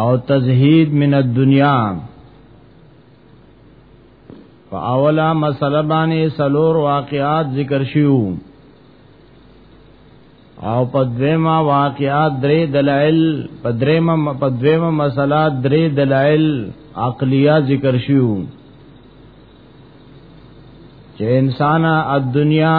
او تزهید من الدنیا په اوله مسله باندې سلور واقعات ذکر شیو او په دویمه واقعات درې دلایل په دریمه په دویمه مسله درې دلایل عقلیه ذکر شیو چې انسان ا دنیا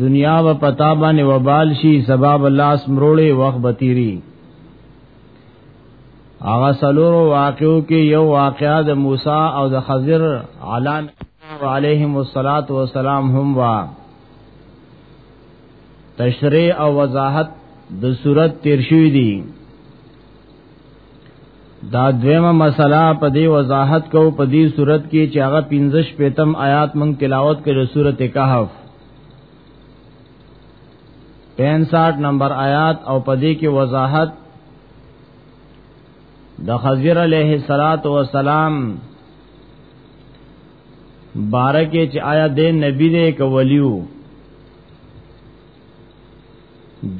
دنیا و پتا باندې وبال شي سبب الله اسمروړي وخت بتيري هغه سلورو واقعو کې یو واقعا د موسی او د خضر علان علیهم الصلاۃ والسلام هم وا تشریح او وضاحت د صورت تیر شوی دی دا دویمه مسله په دې وضاحت کو په دې صورت کې چې هغه 15 پیتم آیات مونږ تلاوت کړو سورته کهف 65 نمبر آیات او په دې کې وضاحت د خضر علیه الصلاۃ والسلام بارکه چې آیا د نبی دې کولیو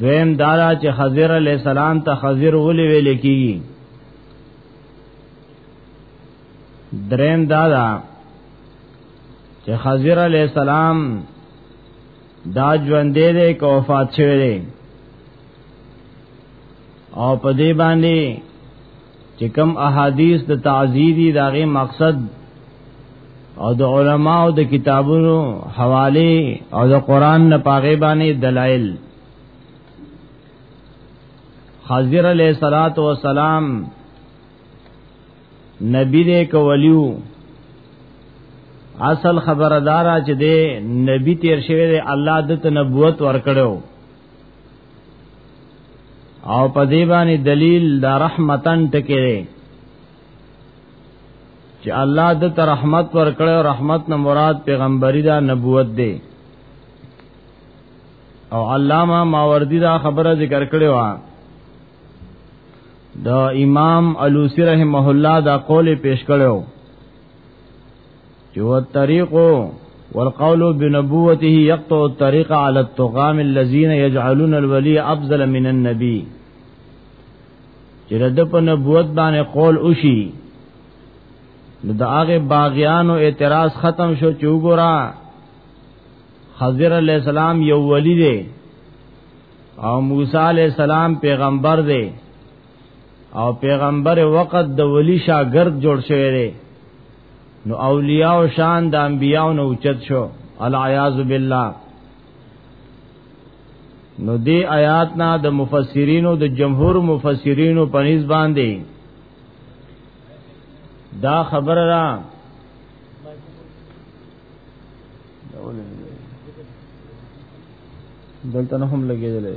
دویم دارا چې خضر علی السلام ته خضر ولې ویل کیږي دریم دادا چې خضر علی السلام دا ژوندې دې کو وفات شوی دی او په دې باندې چې کوم احادیث د تعزیری داغه مقصد او د علما او د کتابونو حواله او د قران نه پاغه باندې دلایل حاضر علیہ الصلات والسلام نبی دې کولیو اصل خبردارا چې دې نبی تیر شوی دی الله د نبوت ورکړو او په دې باندې دلیل دا رحمتن ټکره چې الله د ته رحمت ورکړ او رحمت نه مراد پیغمبري دا نبوت دی او علامه ماوردی دا خبره ذکر کړې و د امام علوسی رحمه الله دا قول پیش کړو یو الطريق والقول بنبوته يقطع الطريق على الطغام الذين يجعلون الولي افضل من النبي چې د په نبوت باندې قول وشي نو د هغه باغیانو اعتراض ختم شو چې وګورا خضر علی السلام یو ولی دی او موسی علی السلام پیغمبر دی او پیغمبر وقت د ولی شاګرد جوړ شوی دی نو اولیاء او شان د انبیاء نو اوچت شو العیاذ بالله نو دی آیات نا د مفسرینو د جمهور مفسرینو په نسبت باندې دا خبر را دلته نه هم لګیدلې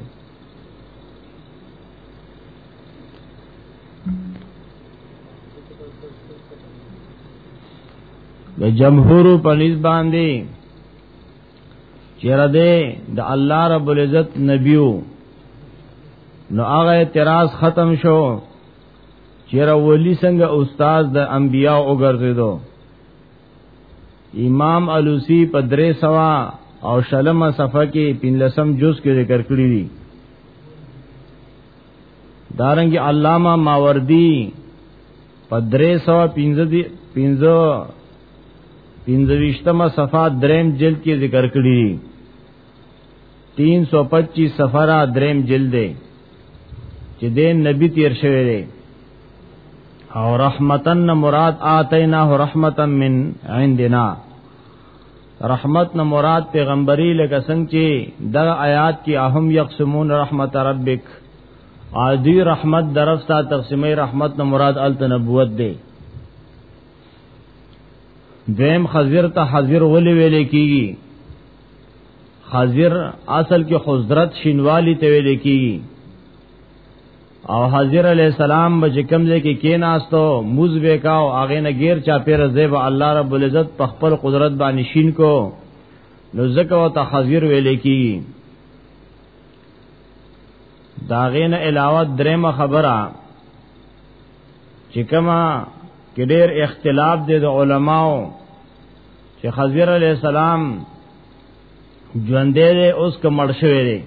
د جمهور په نسبت باندې چیرې ده د الله رب العزت نبیو نو هغه اعتراض ختم شو چیرې ولی څنګه استاد د انبیاء وګرځیدو امام علوسی په درې سوا او شلمه صفحه کې پنځلسم جز کې ذکر کړی دی دارنګ علامہ ماوردی په 315 15 پنځويشتمه صفه دریم جلد کې ذکر کړی دي 325 صفه را دریم جلد دی چې دین نبی تیر شوی دی او رحمتن مراد آتیناه رحمتا من عندنا رحمت نه مراد پیغمبري لکه څنګه چې د آیات کې اهم یقسمون رحمت ربک عادی رحمت درفتا تقسیمه رحمت نه مراد ال نبوت دی دویم خزر ته حاضر ولې ویلې کیږي حاضر اصل کې حضرت شینوالی ته ویلې کیږي او حضرت علی السلام بچ کمزې کې کیناستو موز وکاو اغه نه غیر چا پیر زیب الله رب العزت په خپل قدرت باندې شین کو نو زکه او تحذير ویلې کی داغین علاوه درېمه خبره چې کما کې ډېر اختلاف دی د علماو چې خضر علی السلام ژوندې اوس کمړ شوی دی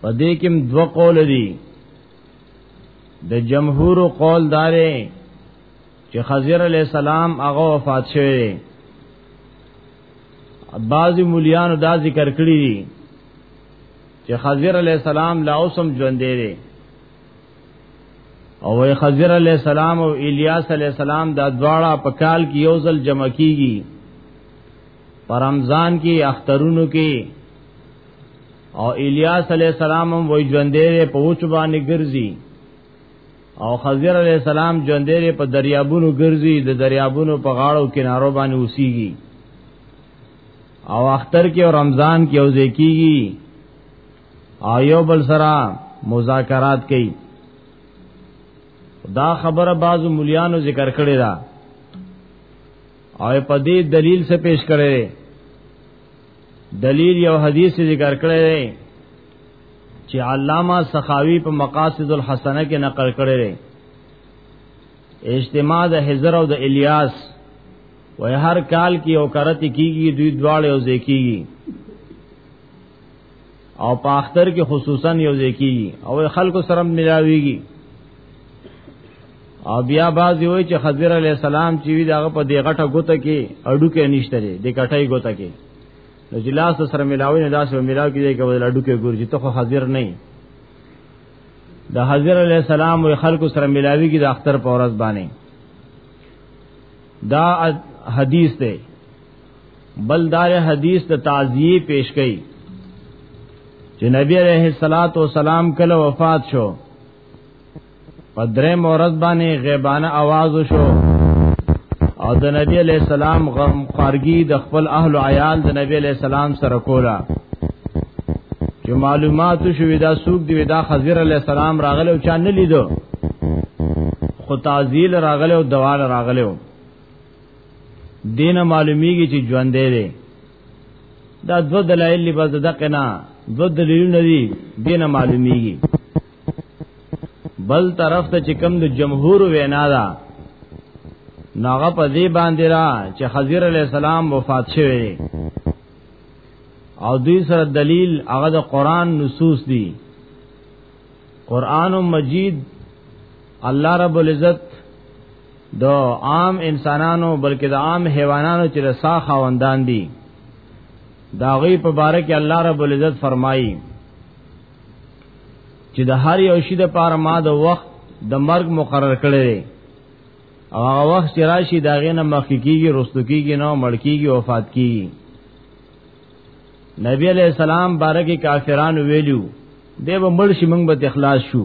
په دې کې دوه قول دي د جمهور قول دارې چې خضر علی السلام هغه وفات شوی بعضی مولیانو دا ذکر کړی دي چې خضر علی السلام لا اوسم ژوند دی او وی خضر علی السلام او الیاس علی السلام دا دواړه په کال کې یو ځل جمع کیږي پر رمضان کې اخترونو کې او الیاس علی السلام هم وای ژوندې په اوچ باندې ګرځي او خضر علی السلام ژوندې په دریابونو ګرځي د دریابونو په غاړو کنارو باندې اوسيږي او اختر کې او رمضان کې او زکیږي او یو بل سره مذاکرات کوي دا خبره بعضو مليانو ذکر کړی دا او په دې دلیل څه پیش کړی دلیل یو حدیث ذکر کړی دی چې علامه سخاوی په مقاصد الحسنه کې نقل کړی دی اجتماع د حجر او د الیاس و هر کال کې او کرتی کیږي دوی دواړه او زکیږي او په اختر کې خصوصا یو ځای کیږي او خلکو سره ملاويږي او بیا باز وی چې خضر علی السلام چې وی داغه په دی غټه ګوته کې اډو کې نشته دی د کټای ګوته کې نو چې لاس سره ملاوي نه داسې ملاو کې دی کې ول اډو کې ګورځي ته خو حاضر نه د حضرت علی السلام او خلکو سره ملاوي کې د اختر په ورځ باندې دا حدیث دی بلدار حدیث ته تعزیه پیش کړي چې نبی علیہ الصلات والسلام کله وفات شو په درې مورز باندې غیبانه आवाज وشو او د نبی علی السلام غم خارګي د خپل اهل او عیال د نبی علی السلام سره کولا چې معلومات شوې دا سوق دی دا خضر علی السلام راغله او چا نه لیدو خو تعزیل راغله او دوال راغله دینه معلومیږي چې ژوند دی دا دو دلائل لی بس دقنا دو دلیلو ندی دینا معلومیگی بل طرف ته چې کم د جمهور وینا ده ناغه په دې باندې را چې خضر علی السلام وفات شوی دی او دوی سره دلیل هغه د قران نصوص دي قران مجید الله رب العزت د عام انسانانو بلکې د عام حیوانانو چې رسا خواندان دي دا غي په باره کې الله رب العزت فرمایي چې د هر یو شي د پاره ما د وخت د مرګ مقرر کړی دی او هغه وخت چې راشي دا غي نه مخ کیږي رستو کیږي نو مړ کیږي وفات کیږي نبی علیہ السلام بارکه کافرانو ویلو دیو مړ شي موږ به اخلاص شو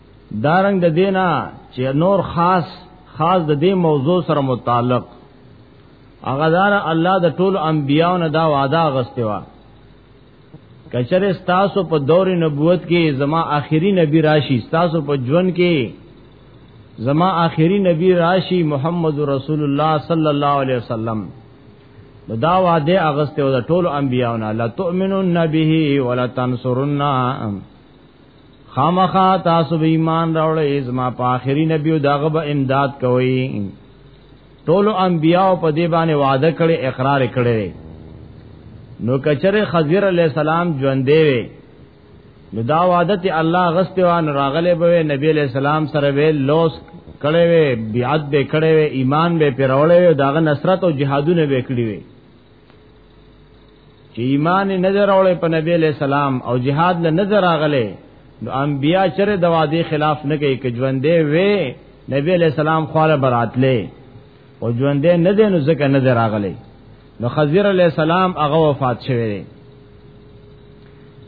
دارنګ د دینا چې نور خاص خاص د دې موضوع سره متعلق هغه دار الله د ټول انبیانو نه دا وعده غسته وا کچره تاسو په دور نبوت کې زما آخري نبی راشي تاسو په ژوند کې زما آخري نبی راشي محمد رسول الله صلی الله علیه وسلم نو دا وعده اغسته او د ټولو انبیانو لا تؤمنون به ولا تنصرون خامخا تاسو به ایمان راوړی زما په آخري نبی او داغه به امداد کوي ټول انبیاء په دې باندې وعده کړي اقرار کړي نو کچره خضر علی السلام ژوند دی نو دا وعده ته الله غستوان راغله به نبی علی السلام سره ویل لوس کړي وي بیعت به کړي وي ایمان به پیرولې وي داغه نصرت او جهادونه به کړي وي ایمان نظر اولې په نبی علیہ السلام او جهاد له نظر اغله نو انبیا چر د وادي خلاف نه کوي ک ژوندې وې نبی علیہ السلام خاله براتلې او ژوندې نه دې نو ځکه نظر اغله نو خضر علیہ السلام هغه وفات شوه دی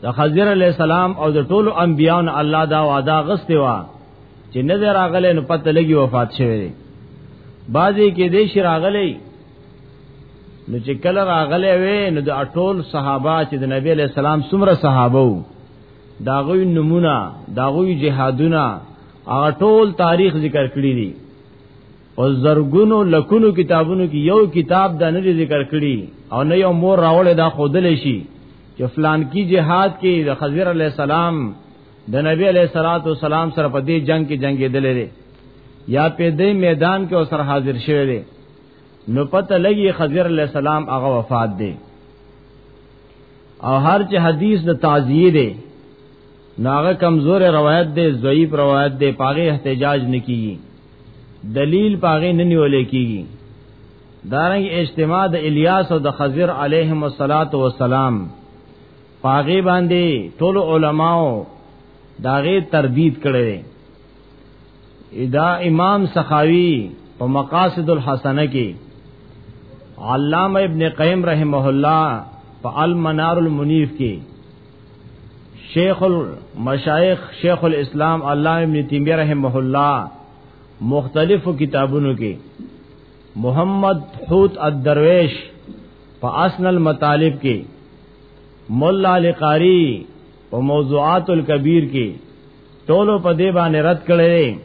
د خضر علیہ السلام او د ټولو انبیانو الله دا وعده غسته وا چې نظر اغله نو پته لګي وفات شوه دی بعضی کې دې شراغلې نو چې کله راغلې وې نو د اټول صحابه چې د نبی له سلام څومره صحابه وو داغوی نمونه داغوی جهادونه هغه ټول تاریخ ذکر کړی دي او زرګونو لکونو کتابونو کې یو کتاب د نه ذکر کړی او نه یو مور راوړې دا خودل شي چې فلان کی جهاد کې د خضر علی السلام د نبی علی صلوات و سلام سره په دې جنگ کې جنگې دلې یا په دې میدان کې اوسر حاضر شوه نو پته لګي خضر علیہ السلام هغه وفات دی او هر چې حدیث د تعزیه دی ناغه کمزور روایت دی ضعیف روایت دی پاغه احتجاج نکیږي دلیل پاغه نه نیولې کیږي دارنګ اجتماع د الیاس او د خضر علیهم الصلاۃ والسلام پاغه باندې ټول علماو داغه تردید کړي ادا امام سخاوی په مقاصد الحسنه کې علامه ابن قیم رحمه الله په المنار المنیف کې شیخ المشایخ شیخ الاسلام علامه ابن تیمیه رحمه الله مختلفو کتابونو کې محمد حوت الدرویش په اسن المطالب کې مولا لقاری په موضوعات الکبیر کې ټولو په دې باندې رد کړي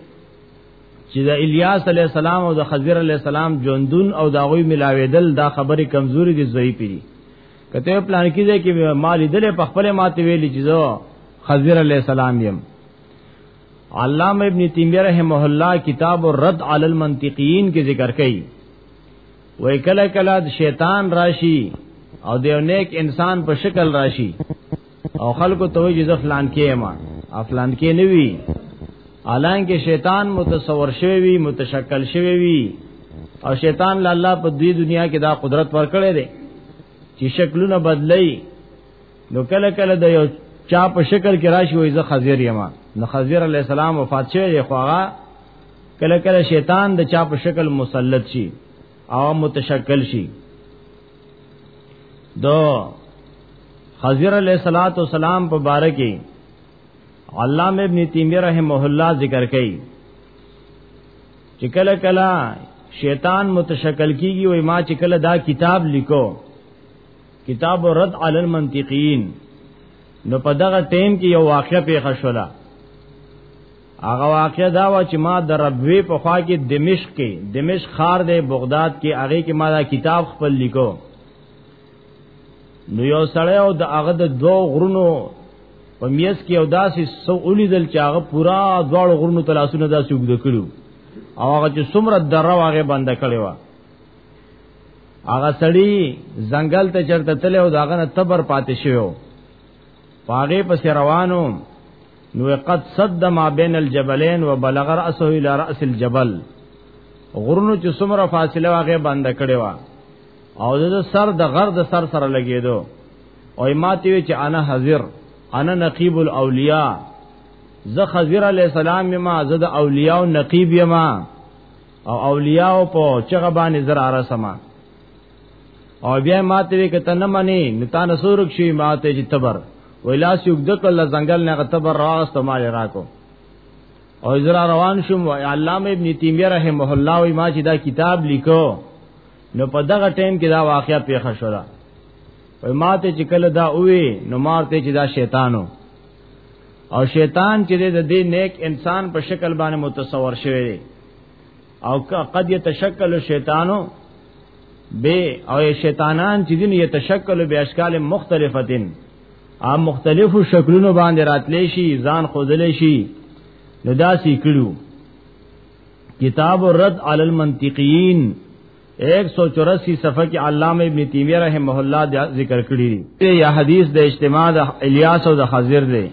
چې د الیاس علی السلام او د خضر علی السلام ژوندون او د غوی ملاویدل دا خبره کمزوري دي ضعیف دي کته پلان کیږي کې مال دې په خپل ماته ویلي چې زه خضر علی السلام یم علامه ابن تیمیہ رحمه الله کتاب الرد علی المنطقین کې ذکر کړي وای کله کله شیطان راشي او د نیک انسان په شکل راشي او خلکو ته وایي زه فلان کې ما افلان کې نه وی الان کې شیطان متصور شوی وی متشکل شوی وی او شیطان له الله په دې دنیا کې دا قدرت ورکړی دی چې شکلونه بدلای نو کله کله د یو چا په شکل کې راشي وای زه خزیر یم نو خزیر علی السلام وفات شوی خو هغه کله کله شیطان د چا په شکل مسلط شي او متشکل شي دو خضر علیہ الصلات والسلام په باره کې علامه ابن تیمیه رحمه الله ذکر کوي چې کله کله شیطان متشکل کیږي او ما چې کله دا کتاب لیکو کتاب رد علی المنطقین نو په دغه ټیم کې یو واقعه پیښه شوه هغه واقع دا و چې ما د ربوی په خوا کې دمشق کې دمشق خار دی بغداد کې هغه کې ما دا کتاب خپل لیکو نو یو سړی او د هغه د دوه غرونو په میس کې او داسې سو ولیدل چې هغه پورا دوه غرونو تلاسونه داسې وګد کړو او هغه چې څومره دره واغه بند کړي و هغه سړی ځنګل ته چرته تل او داغه تبر پاتې شوی پاغه پس روانو نو قد صد ما بین الجبلین وبلغ راسه الى راس الجبل غرونو چې څومره فاصله واغه بند کړي وا او د سر د غر د سر سره لګیدو او ماته وی چې انا حاضر انا نقیب الاولیاء زه خضر علی السلام ما زه د اولیاء او نقیب یما او اولیاء په چغه باندې زر ارسما او بیا ماته وی کته نه منی نتا نسورک شي ماته چې تبر ویلاس یو د کله ځنګل نه تبر راست ما راکو او زرا روان شوم علامه ابن تیمیه رحمه الله وی ما چې دا کتاب لیکو نو په دغه ټیم کې دا واقعیا پیښه شوه وی ماته چې کله دا وی نو مارته چې دا شیطانو او شیطان چې د دې نیک انسان په شکل باندې متصور شوی دی او قد يتشکل شیطانو به او شیطانان چې دین يتشکل به اشکال مختلفتين ا مختلفو شکلونو باندې راتلې شي ځان خوذلې شي نو دا سې کړو کتاب الرد علی المنطقین 184 صفحه کې علامه ابن تیمیه رحمه الله ذکر کړی دی یا حدیث د اجتماع د الیاس او د خضر دی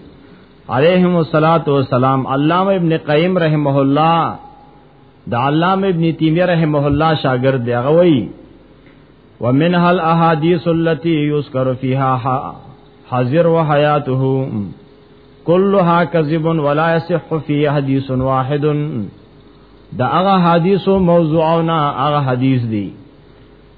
علیهم الصلاۃ والسلام علامه ابن قیم رحمه الله د علامه ابن تیمیه رحمه الله شاګرد دی هغه وایي ومنها الاحاديث التي يذكر فيها حاضر وحياته كلها كذب ولا يصح في حديث واحد دا هغه حدیثو موضوعونه هغه حدیث دي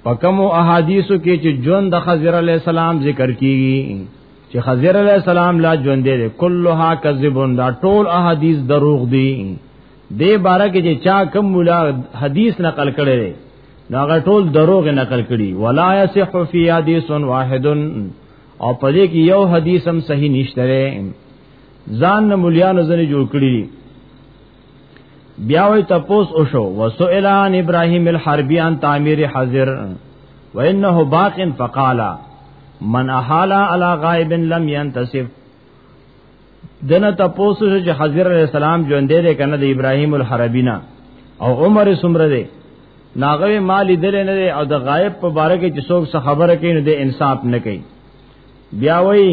پکمو احادیثو کې چې جون د خضر علی السلام ذکر کیږي چې خضر علی السلام لا ژوند دی کلها کذبون دا ټول احادیث دروغ دي دې باره کې چې چا کوم مولا حدیث نقل کړي دی دا ټول دروغ نقل کړي ولا یصح فی حدیث واحد او پدې کې یو حدیث هم صحیح نشته ځان نه مولیانو ځنه جوړ کړی بیا وی تپوس او شو وسئل عن ابراهيم الحربي عن تعمير حاضر وانه باق فقال من احال على غائب لم ينتصف دنه تپوس چې حاضر عليه السلام ژوند دی کنه د ابراهيم الحربي نه او عمر سمره دی ناغوی مالی دل نه دی او د غائب په باره کې چې څوک څه خبره کوي نو د انصاف نه کوي بیا وایي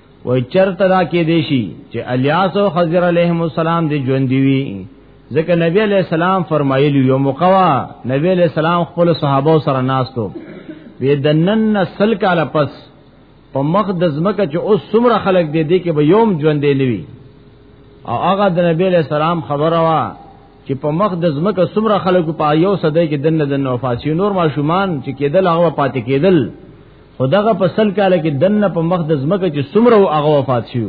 وای چرته دا کې دی شي چې الیاس او خضر علیهم السلام دی ژوند دی وی ځکه نبی علیہ السلام فرمایلی یو مقوا نبی علیہ السلام خپل صحابه سره ناستو وی دنن سل کاله پس په مخ د زمکه چې اوس څومره خلک دی دی کې به یوم ژوند دی نوی او هغه د نبی علیہ السلام خبره وا چې په مخ د زمکه سمره خلکو په یو صدې کې دنه د وفات شي نور ماشومان چې کېدل هغه پاتې کېدل خدغه په سل کال کې دنه په مخ د زمکه چې سمره هغه وفات شي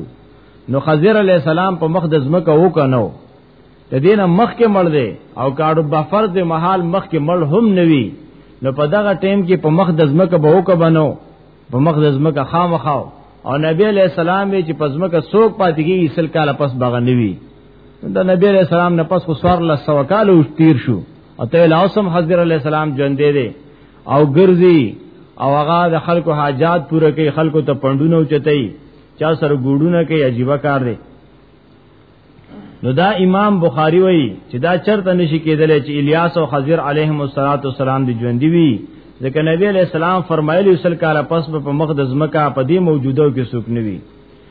نو خضر علی السلام په مخ د زمکه وکنو د دینه مخ کې مړ دی او کاړو بفر د محال مخ کې مړ هم نوي نو په دغه ټیم کې په مخ د زمکه به وک بنو په مخ د زمکه خامخاو او نبی علیہ السلام چې پزمکه سوک پاتې کیږي سل کاله پس بغه نوي د نبی علیہ السلام نه پس خو سوار له سو کال او تیر شو او ته لاسم حضرت علیہ السلام ژوند دی او ګرځي او هغه د خلکو حاجات پوره کوي خلکو ته پندونه چتای چا سره ګوډونه کوي عجیب کار دی نو دا امام بخاری وای چې دا چرته نشي کېدل چې الیاس او خضر علیهم السلام دی ژوند دی ځکه نبی علیہ السلام فرمایلی سل کاله پس په مقدس مکه په دې موجوده کې سوک نوي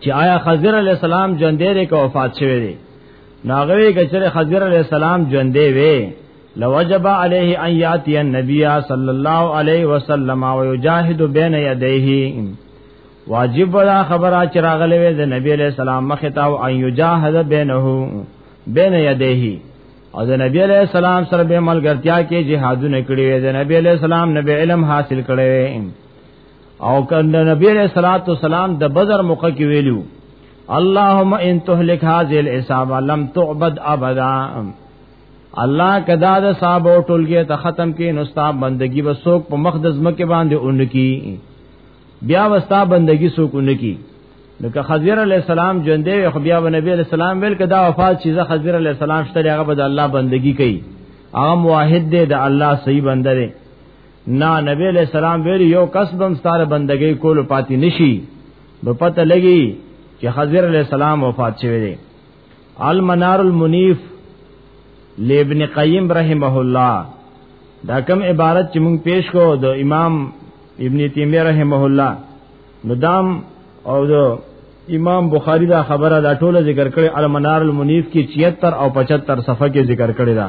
چې آیا خضر علی السلام ژوندې دی که وفات شوی دی ناغوی کچره خضر علی السلام ژوندې وی لوجب علیه ان یاتی النبی صلی الله علیه وسلم او یجاهد بین یدیه واجب ولا خبره چې راغلې وې د نبی علی السلام مخ ته او ان یجاهد بینه بین یدیه او د نبی علیہ السلام سره به ملګرتیا کې جهادونه کړی وي د نبی علیہ السلام نبی علم حاصل کړی وي او کنده نبی علیہ الصلوۃ والسلام د بدر موقع کې ویلو اللهم ان تهلك هذه العصابه لم تعبد ابدا الله کدا د صاحب او ټولګه ته ختم کې نو ستا بندگی و سوک په مقدس مکه باندې اونکی بیا وستا بندگی سوک اونکی نو که خضر علی السلام ژوند دی خو بیا نبی علی السلام ویل کدا وفات چیزه خضر علی السلام شته هغه به د الله بندگی کوي هغه موحد دی د الله صحیح بنده دی نه نبی علیہ السلام ویل یو کس بم ستاره بندګۍ کول پاتې نشي نو پته لګي چې حضرت علیہ السلام وفات شوی دی المنار المنیف لابن قیم رحمه الله دا کم عبارت چې مونږ پیش کو د امام ابن تیمیه رحمه الله نو دام او د امام بخاری دا خبره دا ټوله ذکر کړي المنار المنیف کې 76 او 75 صفحه کې ذکر کړي دا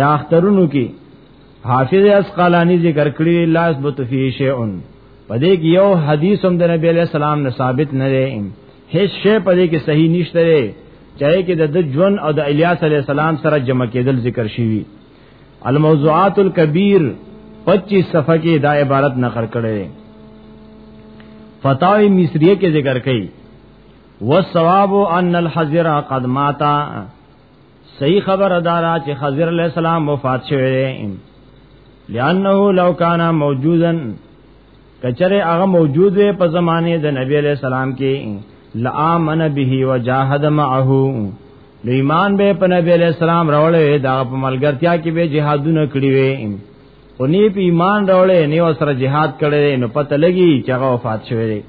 یا اخترونو کې حافظ اسقلانی ذکر کړی لا اثبت فی شیء پدې کې یو حدیث هم د نبی علیہ السلام نه ثابت نه دی هیڅ شی پدې کې صحیح نشته دی چاہے کې د ژوند او د الیاس علیہ السلام سره جمع کېدل ذکر شوی الموضوعات الکبیر 25 صفحه کې دا عبارت نقل کړی فتاوی مصریه کې ذکر کړي والثواب ان الحذر قد ماتا صحیح خبر دارا چې خضر علیہ السلام وفات شوه لانه لو کان موجودا کچره هغه موجود وي په زمانه د نبی علیہ السلام کې لامن به وجاهد معه نو ایمان به په نبی علیہ السلام راولې دا په ملګرتیا کې به جهادونه کړی وي او نی په ایمان راولې نیو سره جهاد کړی نو پته لګي چې هغه وفات شوه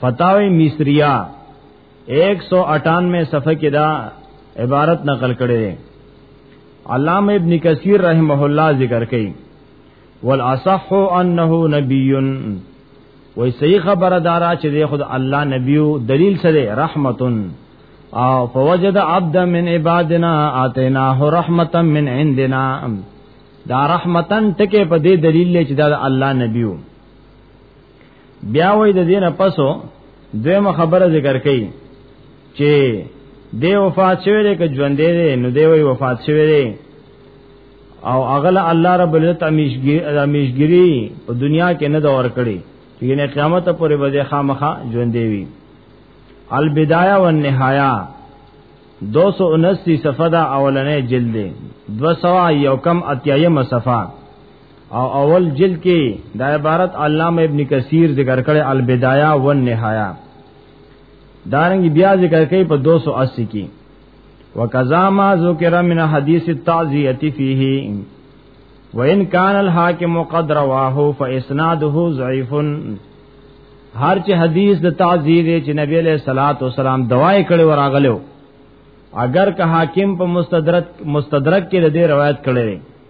فتاوی مصریه 198 صفحه کې دا عبارت نقل کړي دي علامه ابن کثیر رحمه الله ذکر کوي والاصح انه نبی وای صحیح خبره دارا چې د خود الله نبیو دلیل سره رحمتن او فوجد عبد من عبادنا اتیناه رحمتا من عندنا دا رحمتن ټکه په دې دلیل چې دا الله نبیو بیا وې د دینه پسو دویمه خبره ذکر کړي چې دی وفات شوی دی که ژوند دی نو دی وی وفات شوی دی او اغل الله رب العزت امیشګری په دنیا کې نه دور کړي یعنی قیامت پورې به خامخا ژوند دی وی البدايه والنهايه 279 صفحه دا اولنې جلد 200 یو کم اتیایمه صفحه او اول جلد کې دا عبارت علامه ابن کثیر ذکر کړي البدايه والنهايه دارنګ بیا ذکر کوي په 280 کې وکذا ما ذکر من حدیث التعزیه فيه وان كان الحاكم قد رواه فاسناده ضعيف هر چې حدیث د تعزیه دی چې نبی له صلوات و سلام دوای کړي وراغلو اگر که حاکم په مستدرک مستدرک کې د دې روایت کړي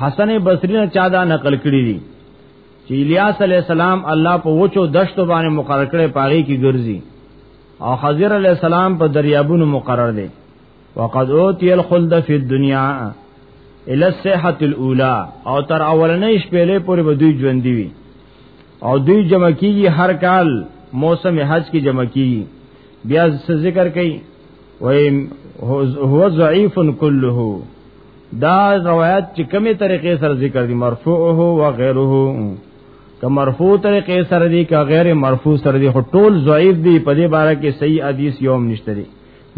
حسن بصری نه چا دا نقل کړی دی چې الیاس علی السلام الله په وچو دشتو باندې مقرر کړي پاغي کې ګرځي او خضر علی السلام په دریابونو مقرر دی وقد اوتی الخلد فی الدنیا الی الصحه الاولى او تر اولنې شپېلې پورې به دوی ژوند دی او دوی جمع کیږي هر کال موسم حج کې جمع کیږي بیا ذکر کوي وای هو ضعیف کله دا روایت چې کومه طریقې سره ذکر دي مرفوعه او غیره که مرفوع طریقې سره دي که غیر مرفوع سره دي ټول ضعیف دي په دې باره کې صحیح حدیث یوم نشته دي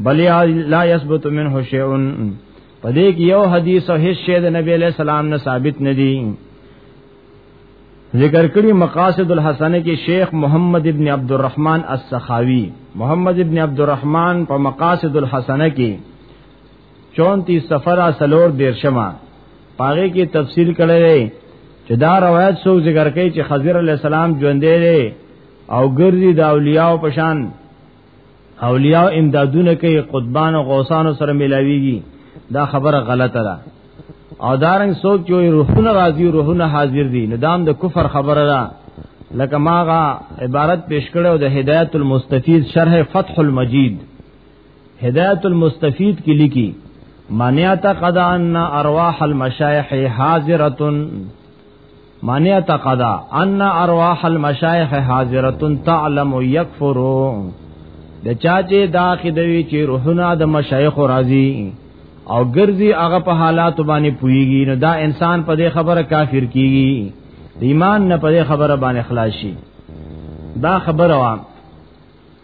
بلې لا یثبت منه شیء په دې کې یو حدیث او هیڅ شی د نبی علیہ السلام نه ثابت نه دي ذکر کړی مقاصد الحسنه کې شیخ محمد ابن عبد الرحمن السخاوی محمد ابن عبد الرحمن په مقاصد الحسنه کې 34 سفر اسلور دیرشمه پاره کې تفصیل کړی دی چې دا روایت سو ذکر کوي چې خضر علی السلام ژوندې دی او ګرځي د اولیاء په شان اولیاء امدادونه کوي قطبان او غوسان سره ملاويږي دا خبره غلطه ده او دارنګ سوچ چې روحونه راځي روحونه حاضر دي ندام د کفر خبره ده لکه ماغه عبارت پیش کړو د هدایت المستفید شرح فتح المجید هدایت المستفید کې لیکي معنی اعتقد ان ارواح المشایخ حاضره معنی اعتقد ان ارواح المشایخ حاضره تعلم یکفر د چا چې دا خدوی چې روحونه د مشایخ راضی او ګرځي هغه په حالات باندې پويږي نو دا انسان په دې خبره کافر کیږي ایمان نه په دې خبره باندې خلاص شي دا خبره وام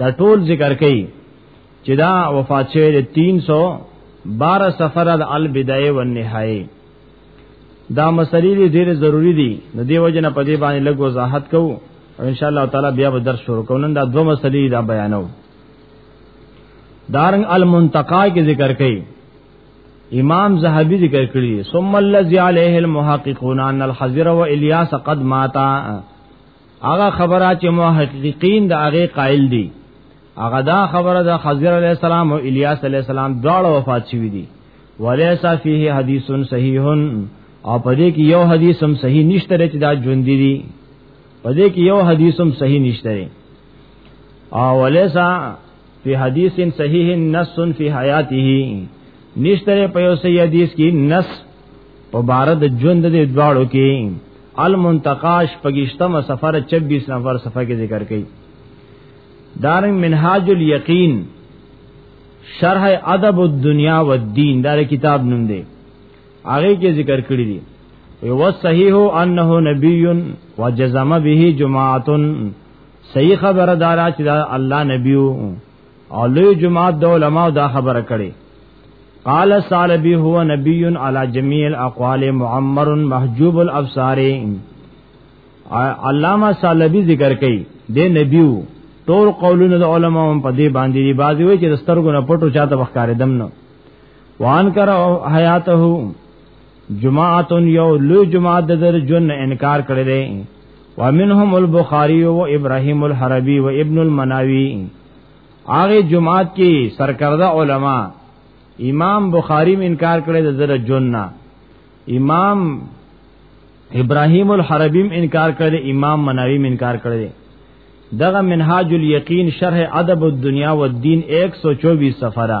دا ټول ذکر کړي چې دا وفات شوی د 312 سفر د البدایه و النهایه دا مسلې ډېر ضروری دي د دې وجه نه پدې باندې لږ وضاحت کوو او ان شاء الله تعالی بیا به درس شروع کوو نن دا دوه مسلې دا بیانو دارنګ المنتقا کې ذکر کړي امام زهبي ذکر کړی ثم الذي عليه المحققون ان الحذر والیاس قد ماتا هغه خبره چې محققین د هغه قائل دي هغه دا خبره د خضر علی السلام او الیاس علی السلام دواړو وفات شوی دي ولیس فیه حدیث صحیح او پدې کې یو حدیث هم صحیح نشته چې دا ژوند دي پدې کې یو حدیث هم صحیح نشته او ولیس فی حدیث صحیح نص فی حیاته نشتره په یو صحیح حدیث کې نص په بار د ژوند د دواړو کې المنتقاش پګشتم سفر 26 نفر صفحه کې ذکر کړي دارن منهاج الیقین شرح ادب الدنیا والدین دا کتاب نوم دی هغه کې ذکر کړی دی یو صحیح انه نبی وجزم به جماعتن صحیح خبره دارا چې دا الله نبیو او لوی جماعت د علماء دا خبره کړي قال سالبی هو نبی علی جميع الاقوال معمر محجوب الابصار علامہ سالبی ذکر کړي د نبیو ټول قولونه د علماء په دې باندې دی بازی وي چې دسترګو نه پټو چاته وخکارې دم نه وان کر حیاته جماعت یو لوی جماعت د در جن انکار کړی دی ومنهم البخاری و ابراهیم الحربی و ابن المناوی هغه جماعت کې سرکرده علما امام بخاری انکار کړی د در جن نه امام ابراهیم الحربی انکار کړی امام مناوی انکار کړی دغه منهاج الیقین شرح ادب الدنیا والدین 124 صفحه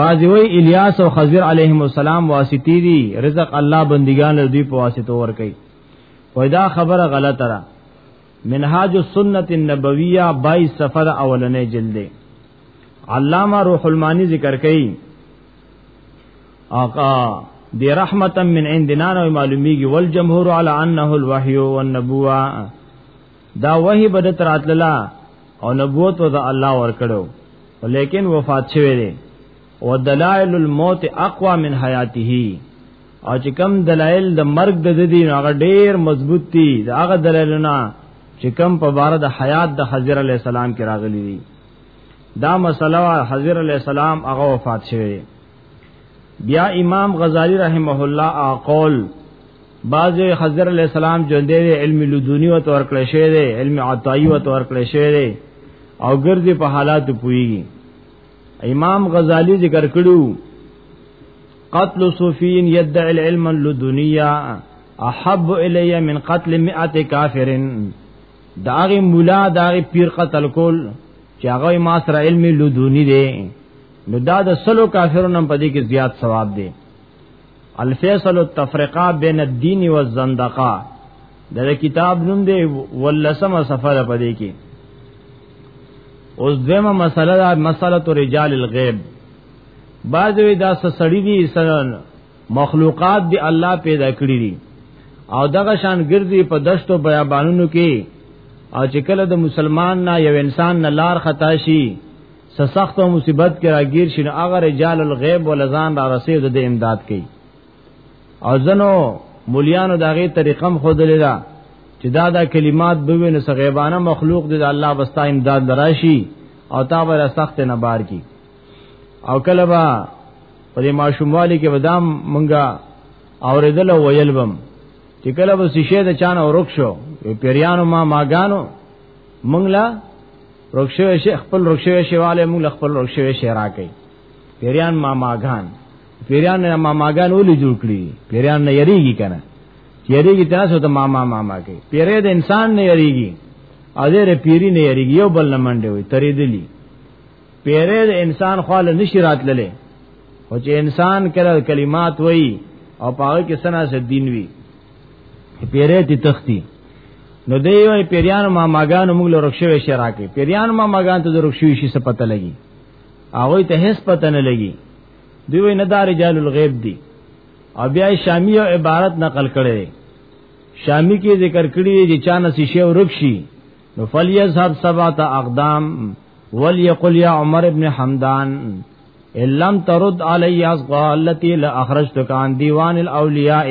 بعضی وی الیاس او خضر علیهم السلام واسطی دی رزق الله بندگان له دوی په واسطه ور کوي ودا خبره غلطه را منهاج السنت النبویہ 22 صفحه اولنې جلد علامہ روح المانی ذکر کوي آقا دی رحمتا من عندنا نو معلومیږي والجمهور علی انه الوحی والنبوه دا وحی بد تراتللا او نبوت وز الله ور کړو ولیکن وفات شوه دی او دلائل الموت اقوا من حیاته او چې کم دلائل د مرگ د دې هغه ډیر مضبوط دي دا هغه دلائلونه چې کم په بار د حیات د حضرت علی السلام کې راغلي دي دا مسله حضرت علی السلام هغه وفات شوه بیا امام غزالی رحمه الله اقول بعض خضر علیہ السلام ژوند دی علم لدونی او تور کړی شوی دی علم عطایی او تور کړی شوی دی او ګرځي په حالات پویږي امام غزالی ذکر کړو قتل صوفین یدعی العلم اللدنیه احب الی من قتل 100 کافر داغه مولا داغه پیر قتل کول چې هغه ما سره علم لدونی دی نو دا د سلو کافرونو په دې کې زیات ثواب دی الفیصل التفرقه بین الدین والزندقه دا, دا کتاب نوم دی ولسمه سفر پدې کې اوس دیمه مسله دا مسله رجال الغیب بعضوی دا سړی دی سن مخلوقات دی الله پیدا کړی دي او دغه شان ګرځي په دشتو بیابانونو کې او چې کله د مسلمان نه یو انسان نه لار خطا شي څه سخت او مصیبت کې راګیر شین هغه رجال الغیب ولزان را رسید د امداد کوي او زنو مولیانو داغه طریقم خود لیدا چې دا دا کلمات به وینې سغیبانه مخلوق د الله بستا امداد دراشي او تا بر سخت نه بار کی او کله با په دې ماشوموالي کې ودام مونږه اوریدل او ویلبم چې کله به شیشه د چانه ورک شو پیریانو ما ماګانو مونږ لا رخصوي شي خپل رخصوي شي والے مونږ خپل رخصوي شي راکې پیریان ما ماغان پیریان نه ما ماغان ولې جوړ کړی پیریان نه یریږي کنه یریږي تاسو ته ما ما ما ما کې پیری د انسان نه یریږي او دې پیری نه یریږي یو بل نه منډه وي ترې دلی پیری د انسان خاله نشی راتللې او چې انسان کله کلمات وایي او پاوې کې سنا سره دین وی پیری تی تختی نو دی یو پیریانو ما ماګان موږ له رخصوي شي راکې پیریانو ما ماګان ته د رخصوي شي سپته لګي هغه ته هیڅ پته نه لګي دی وی نه دار رجال الغیب دی او بیا شامی او عبارت نقل کړي شامی کې ذکر کړي چې چا نسی شی ورکشي نو فلیذهب سبعه اقدام وليقل يا عمر ابن حمدان ان لم ترد علی اصغا التي لاخرجتك عن ديوان الاولیاء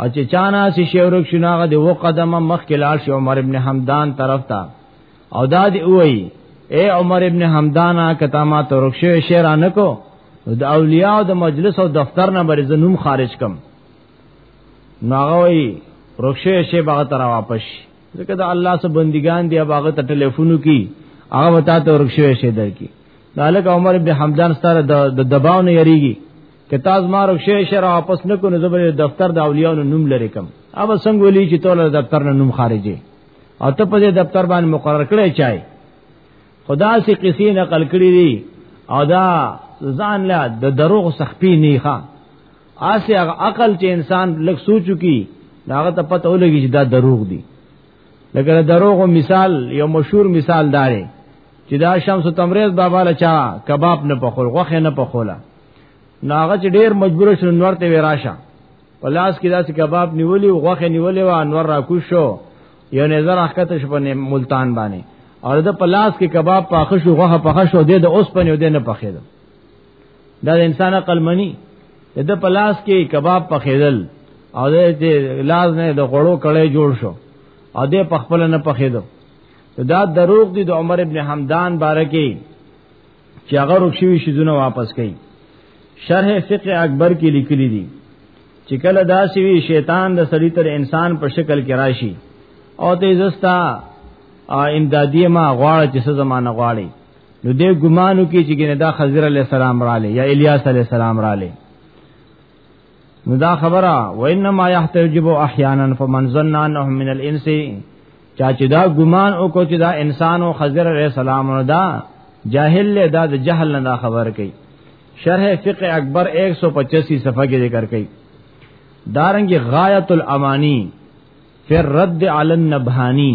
او چې چانا سی شورک شناغه دی و قدم مخ کې لاړ شو عمر ابن حمدان طرف ته او دا دی وای اے عمر ابن حمدان کتا ما ترک شو شعر نه کو د اولیاء د مجلس او دفتر نه بر زنوم خارج کم ناغوی رخصه شی باغ تر واپس ځکه دا الله سره بندگان دی هغه ته ټلیفونو کی هغه وتا ته ورکشوي شي درکې مالک عمر ابن حمدان ستاره د دباو نه یریږي که تاسو ما رخصه شر واپس نکو نو زبر دفتر د اولیاء نوم لري کم اوب څنګه ولي چې تول دفتر نه نوم خارجي او ته په دفتر باندې مقرر کړی چای خدا سي قصې نقل کړی دي او دا ځان لا د دروغ سخپی نه ښه آسه هغه عقل چې انسان لږ سوچو کی داغه ته پته ولګي چې دا دروغ دي لکه دروغ مثال یو مشهور مثال داري چې دا شمس تمریز بابا لچا کباب نه پخول غوخه نه پخولا ناغه چې ډیر مجبور شو نور ته وراشه پلاس کې داسې کباب نیولی او غوخه نیولی و انور را کوشو یو نظر اخته شو په ملتان باندې اور د پلاس کې کباب پاخه شو غوخه پخه شو د اوس پنیو د نه پخېدو دا د انسان عقل منی د په لاس کې کباب پخېدل او د لاس نه د غړو کړي جوړ شو او د په خپل نه پخېدو دا دروغ دي د عمر ابن حمدان باره کې چې هغه رخصوي شیزونه واپس کړي شرح فقه اکبر کې لیکلي دي چې کله دا سوي شیطان د سړی تر انسان په شکل کې راشي او ته زستا امدادی ما غواړي چې څه زمانہ غواړي نو دې ګمانو کې چې ګنه دا خضر علی السلام را لې یا الیاس علی السلام را لې نو دا خبره و انما يحتجب احيانا فمن ظن انه من الانس چا چې دا ګمان او کو چې دا انسان او خضر علی السلام نو دا جاهل له دا د جهل نه دا خبر کوي شرح فقه اکبر 185 صفحه کې ذکر کوي دارنګ غایت الامانی فر رد علی النبهانی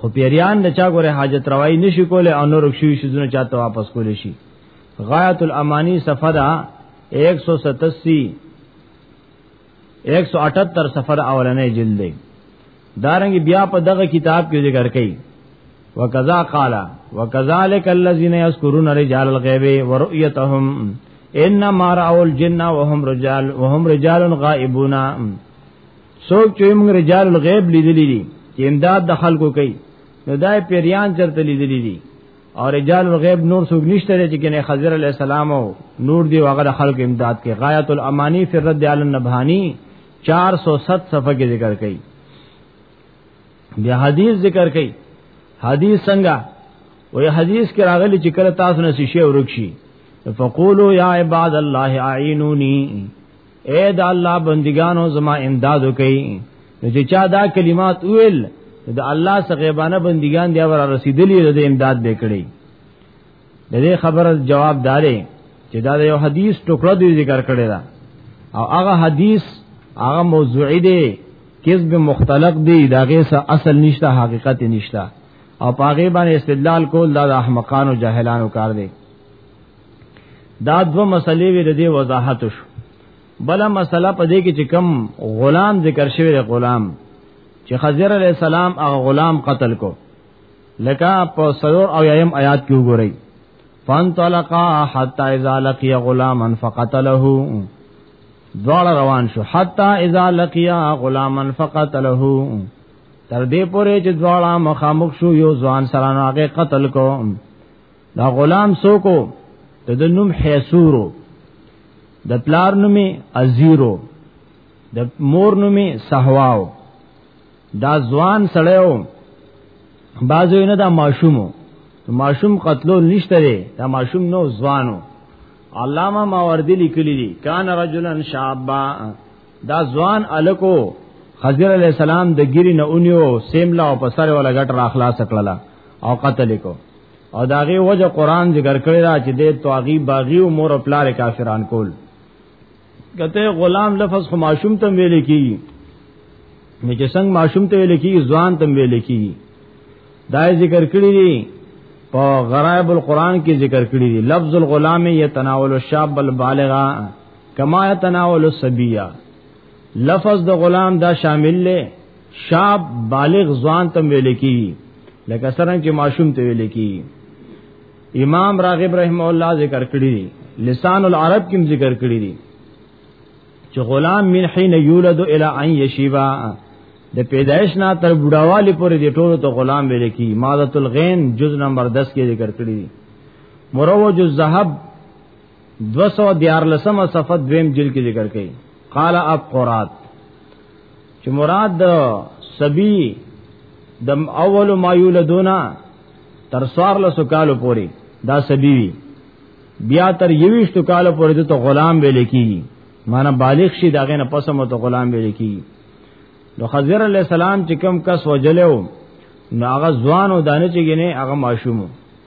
خو پیریان د چا ګوره حاجت روای نشي کوله او نور شوی شزونه چاته واپس کول شي غایت الامانی صفحه دا 187 178 صفحه دا اولنې جلد دی دارنګ بیا په دغه کتاب کې ذکر کړي وکذا قال وکذالک الذين يذكرون رجال الغيب ورؤيتهم انما راوا الجن وهم رجال وهم رجال غائبون څوک چې موږ رجال الغیب لیدلی دي چې امداد د خلکو کوي نو دای پیریان چرته لیدلی دي او رجال الغیب نور څوک نشته چې کنه خضر علی السلام او نور دی هغه د خلکو امداد کوي غایت الامانی فی رد علی النبهانی 407 صفحه کې ذکر کړي بیا حدیث ذکر کړي حدیث څنګه وې حدیث کې راغلی چې کله تاسو نه شي ورک شي فقولوا یا عباد الله اعینونی اے د الله بندگانو زما امداد وکي نو چې چا دا کلمات ویل د الله سغیبانه بندگان دی ور رسیدلی د امداد وکړي د دې خبره جواب دارې چې دا یو حدیث ټوکړه دی ذکر کړی دا او هغه حدیث هغه موضوعی دی کذب مختلق دی داغه سره اصل نشته حقیقت نشته او پاغه باندې استدلال کول دا احمقانو جاهلانو کار دی دا دو مسلې وې د دې وضاحت شو بل مسله په دې کې چې کم غلام ذکر شوی دی غلام چې خضر علی السلام هغه غلام قتل کو لکه په سرور او یم آیات کې وګورئ فانطلقا حتا اذا لقي غلاما فقتله دواړه روان شو حتا اذا لقي غلاما فقتله تر دې پورې چې دواړه مخامخ شو یو ځوان سره هغه قتل کو دا غلام سوکو د د نوم حیسورو د پلار نومې ازیرو د مور نومې صحواو دا ځوان سړیو بازو نه دا ماشومو ماشوم قتلو نشته دی دا ماشوم نو ځوانو علامه ماوردی لیکلی دی کان رجلا شابا دا ځوان الکو خضر علی السلام د ګری نه اونیو سیملا او پسره ولا غټ را خلاص کړلا او قتل کو او داغه وجه قران ذکر کړی دا چې د تواغی باغی او مور خپل کافران کول کته غلام لفظ خو معشوم تم ویل کی نو چې څنګه معشوم ته ویل کی ځوان تم ویل کی دا ذکر کړی دی په غرائب القرآن کې ذکر کړی دی لفظ الغلام یتناول الشاب البالغ کما یتناول الصبیہ لفظ د غلام دا شامل لے شاب بالغ ځوان تم ویل کی لکه سرنګ چې ماشوم ته ویل کی امام راغب رحم الله ذکر کړی دی لسان العرب کې ذکر کړی دی چې غلام من حين یولد الى ان یشیبا د پیدایش نه تر بډاوالی پورې د ټولو ته غلام ویل کی ماده الغین جز نمبر 10 کې ذکر کړی دی مروج الذهب 214 صفحه دویم جلد کې ذکر کړي قال اب قرات چې مراد د سبي د اول ما یولدونا تر سوار له سکالو پوري دا سبي وی بیا تر یويشت کالو پوري ته غلام ویل کیږي معنی بالغ شي داغه نه پسه مو ته غلام ویل کیږي نو خضر علی السلام چې کوم کس وجلو نو هغه ځوان او دانه چې ګنه هغه ماشومو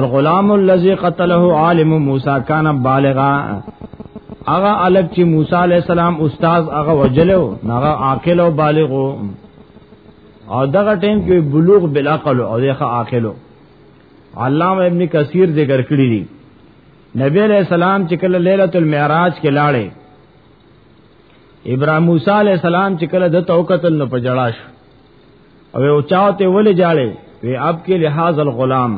الغلام الذي قتله عالم موسی کان بالغا هغه الک چې موسی علی السلام استاد هغه وجلو هغه عاقل او بالغ او دغه ټیم کې بلوغ بلا عقل او دغه عاقل علامه ابن کثیر ذکر کړی دی نبی علیہ السلام چې کله ليله المعراج کې لاړې ابراهيم موسی علیہ السلام چې کله د توکتل نو پجړاش او یو چاته ولې جاړې وی اب کې لحاظ الغلام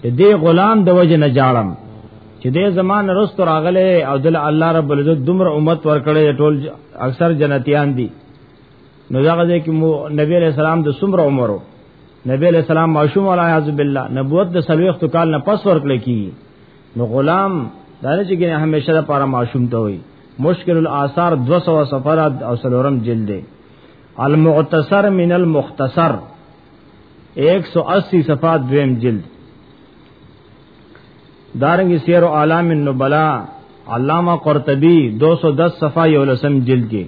ته دې غلام د وجه نه جاړم چې دې زمان رست راغله او دل الله رب العزت دومره امت ورکړې ټول اکثر جنتیان دي نو دا غځې کې نبی علیہ السلام د سمره عمرو نبی علیہ السلام معشوم علی اعوذ بالله نبوت د سلوخت کال نه پس ورکړې کی نو غلام دا نه چې ګنه همیشه لپاره معشوم ته وي مشکل الاثار 200 سفرات او سلورم جلد دی المعتصر من المختصر 180 صفحات دویم جلد دارنګ سیر او اعلام النبلا علامہ قرطبی 210 صفحه یو لسم جلد کې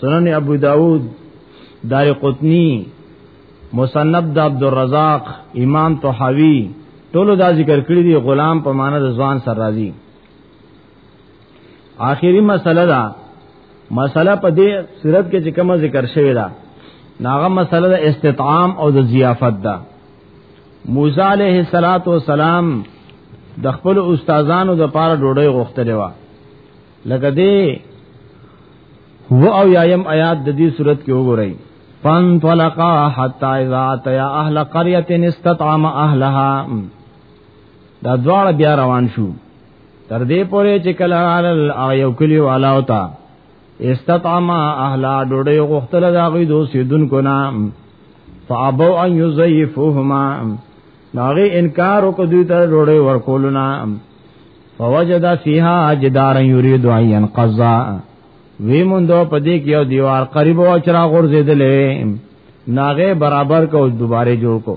سنن ابو داود دار قطنی مصنف د عبد الرزاق امام طحاوی ټولو دا ذکر کړی دی غلام په معنا د ځوان سر راضی آخري مسله ده مسله په دې صورت کې چې کومه ذکر شوې ده ناغه مسله ده استطعام او د ضیافت ده موسی علیه الصلاۃ والسلام د خپل استادانو د پاره ډوډۍ غوښتلې و لکه دې و او یایم آیات د دې صورت کې وګورئ فان طلقا حتا اذا اتیا اهل قريه استطعم اهلها دا دواړه بیا روان شو تر دې پورې چې کله علل یو کلی والا وتا استطعم اهل ډوډۍ غختل دا غي دو سیدون کو نام فابو ان یزیفهما ناغي انکار وکړ دوی ته ډوډۍ ورکول نه فوجد فیها جدار یرید ان ينقضا وی مونږ په دې کې یو دیوار قریب او چرا غور زیدلې ناغه برابر کو دوباره جوړ کو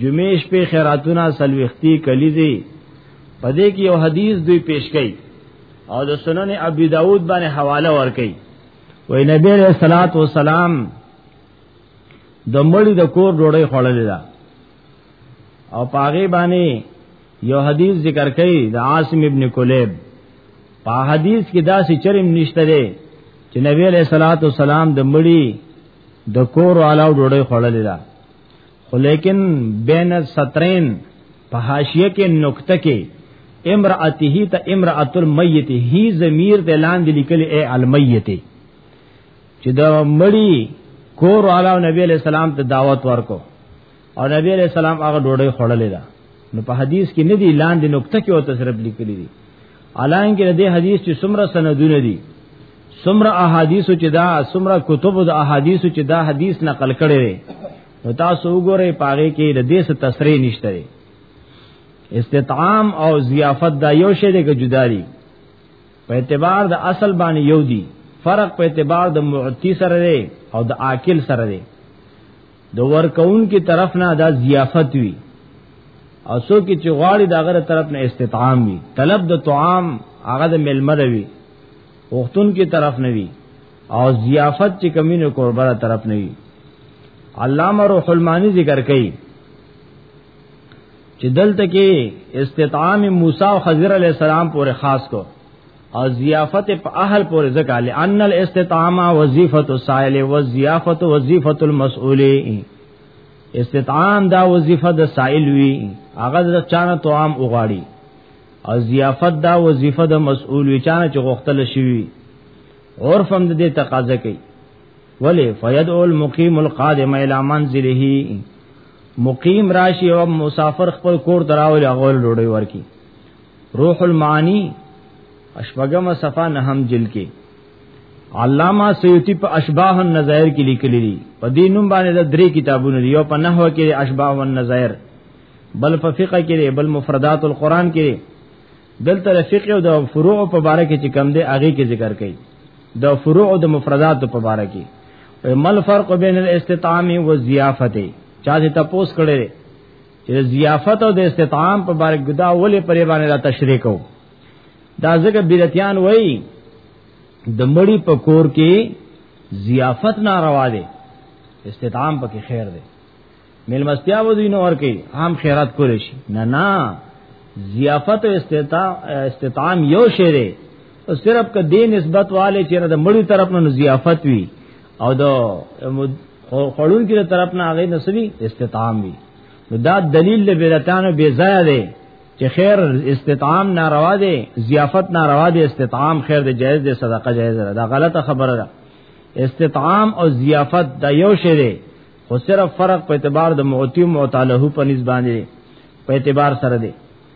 جمعې شپې خیراتونه سلوختی کلیزي پدې کې یو حدیث دوی پیش کړي او د سنن ابي داود باندې حواله ور کړي وای نبی علیہ الصلات والسلام د مړي د کور ډوړې خړلې ده او پاغه باندې یو حدیث ذکر کړي د عاصم ابن کلیب په حدیث کې دا چې چرم نشته دی چې نبی علیہ الصلات والسلام د مړي د کور علاوه ډوړې خړلې ده خو لیکن بین السطرین په حاشیه کې نقطه کې امراته ته امراه المیت هی ضمیر د لاندې لیکل ای المیت چې د مړی کور علاوه نبی علیہ السلام ته دعوت ورکو او نبی علیہ السلام هغه ډوډۍ خوړلې ده نو په حدیث کې نه دی لاندې نقطه کې او تصرف لیکلي دي الانکه دې حدیث چې څومره سندونه دي څومره احادیث چې دا څومره کتب د احادیث چې دا حدیث نقل کړي دي نو تاسو وګورئ پاره کې د دې څه تصریح نشته دي استطعام او ضیافت دا یو شی دی که جدا دي په اعتبار د اصل باندې یو دي فرق په اعتبار د معتی سره دی او د عاقل سره دی د ورکون کې طرف نه دا ضیافت وی او سو کې چې غواړي دا غره طرف نه استطعام وی طلب د طعام هغه د ملمه دی وی وختون کې طرف نه وی او ضیافت چې کمینو قربره طرف نه وی علامه روح المانی ذکر کوي چې دلته کې استطعام موسی او خضر علی السلام پورې خاص کو او ضیافت په اهل پورې ځکه لئن الاستطعامه وظیفه السائل والضیافت وظیفه المسؤول استطعام دا وظیفه د سائل وی هغه د چانه توام وغاړي او ضیافت دا وظیفه د مسؤول وی چانه چې غوښتل شي عرف هم د دې تقاضا کوي ولی فیدعو المقیم القادم الى منزله مقیم راشی او مسافر خپل کور تراول غول ډوډۍ ورکی روح المعانی اشبغم صفه نهم جل کې علامہ سیوطی په اشباح النظائر کې لیکلي دي په دې نوم باندې د درې کتابونه دي یو په نحو کې اشباح النظائر بل په فقہ کې بل مفردات القرآن کې دلته فقہ او د فروع په باره کې چې کم دي هغه کې ذکر کړي د فروع او د مفردات په باره کې مل فرق بین الاستطعام و ضیافته چا دې تاسو کړي چې ضیافت او د استطعام په باره ګدا ولې پرې باندې را تشریح کو دا ځکه بدعتيان وای د مړی په کور کې ضیافت ناروا دی استطعام پکې خیر دی ملمستیا و دین اور کې عام خیرات کول شي نه نه ضیافت او استطعام یو شی دی او صرف ک دین نسبت والے چې د مړی طرف نه ضیافت وی او دا خړون کې طرف نه هغه نسوي استطعام وي نو دا دلیل له بدعتانو بے ځای دی چې خیر استطعام ناروا دی ضیافت ناروا دی استطعام خیر دی جائز دی صدقه جائز ده دا غلطه خبره ده استطعام او ضیافت دا یو شی دی خو صرف فرق په اعتبار د معتی او معتاله په نسبت باندې په اعتبار سره دی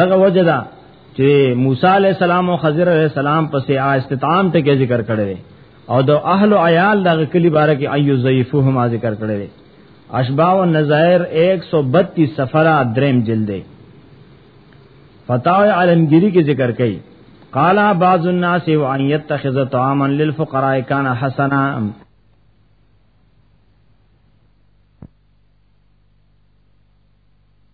دغه وجه دا چې موسی علی السلام او خضر علی السلام پسې استطعام ته ذکر کړی او د اهل او عیال دغه کلی باره کې ایو ضعیفهم ذکر کړی اشباع و نظائر 132 سفرہ درم جلد فتاوی عالمگیری کی ذکر کئی قالا بعض الناس وان يتخذ طعاما للفقراء كان حسنا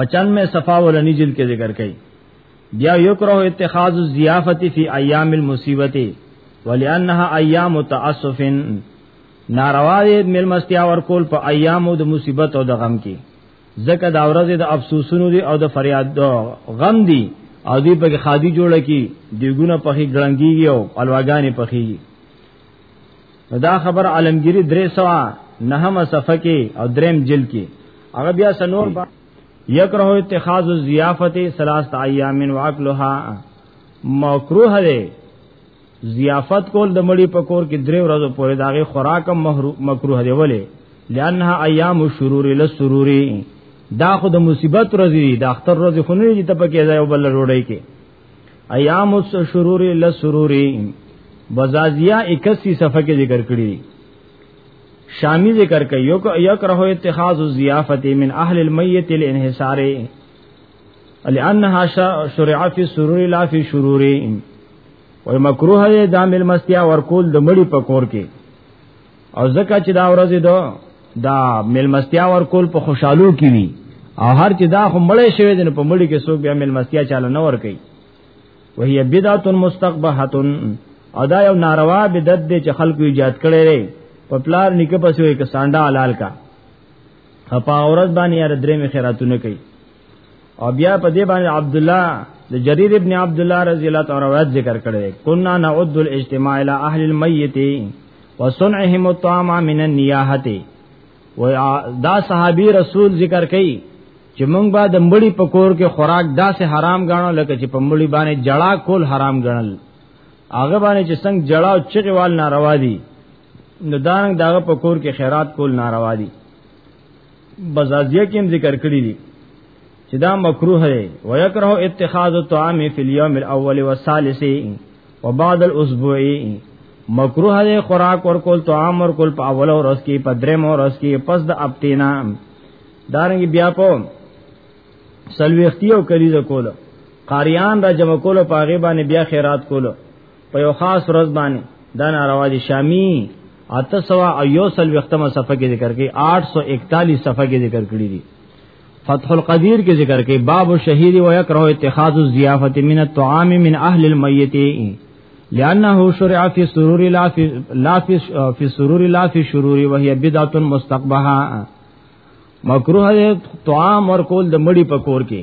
95 صفه ولنی جلد کې ذکر کړي بیا یکره اتخاذ الضیافه فی ایام المصیبه ولانها ایام تاسف ناروا دې ملمستیا ور کول په ایامو د مصیبت او د غم کې زکه دا ورځ د افسوسونو دی او د فریاد دو غم دی او دی په خادي جوړه کی دیګونه پخې ګړنګي او الواګانې پخې دا خبر عالمگیری درې سوا نهمه صفحه کې او دریم جلد کې هغه بیا سنور با یکره اتخاذ الضیافت ثلاثه ایام واکلها مکروه دی ضیافت کول د مړي په کور کې درې ورځې پورې داغه خوراک مکروه دی ولې لانها ایام الشرور للسرور دا خو د مصیبت ورځې دي د اختر ورځې خو نه دي ته پکې ځای وبل روړی کې ایام السرور لسرور بزازیه 81 صفحه کې ذکر کړی شامی ذکر کوي یو یکره اتخاذ الضیافت من اهل المیت الانحصار لانها شرع فی سرور لا فی شرور و مکروه ده د ملمستیا ورکول د مړی په کور کې او زکه چې دا ورځ دو دا ملمستیا ور کول په خوشحالو کې وی او هر چې دا خو مړې شوی دنه په مړی کې څوک بیا ملمستیا چاله نه ور کوي وهي بدعت مستقبحه او دا یو ناروا بدعت دی چې خلکو ایجاد کړي لري په پلار نکه پسې وي که سانډا حلال کا په اورز باندې یار درې می خیراتونه کوي او بیا په دې باندې عبد الله د جرير ابن عبد الله رضی الله تعالی روایت ذکر کړي کنا نعد الاجتماع الى اهل الميت وصنعهم الطعام من النياحه و دا صحابي رسول ذکر کړي چې موږ به د مړی په کور کې خوراک داسې حرام غاڼو لکه چې په مړی باندې جړا کول حرام غنل هغه باندې چې څنګه جړا او چغوال ناروا دي نو دانګ داغه په کور کې خیرات کول ناروا دي بزازیه کې هم ذکر کړی دي چې دا مکروه دی ويکره اتخاذ الطعام فی اليوم الاول والثالث وبعد الاسبوع مکروه دی خوراک ور کول طعام ور کول په اول او رس کې په دریم او رس کې پس د اپتینا دارنګ بیا په سلوختی او کلیزه کوله قاریان را جمع کولو پاغه باندې بیا خیرات کولو په یو خاص ورځ باندې دا ناروا دي شامی اته سوا او یو سل وختمه صفحه کې ذکر کړي 841 صفحه کې ذکر کړي دي فتح القدیر کې ذکر کړي باب الشهید و یکره اتخاذ الضیافه من الطعام من اهل المیت لانه شرع فی سرور لا فی لا فی سرور لا فی شرور وهي بدعه مستقبحه مکروه طعام ورکول د مړی په کور کې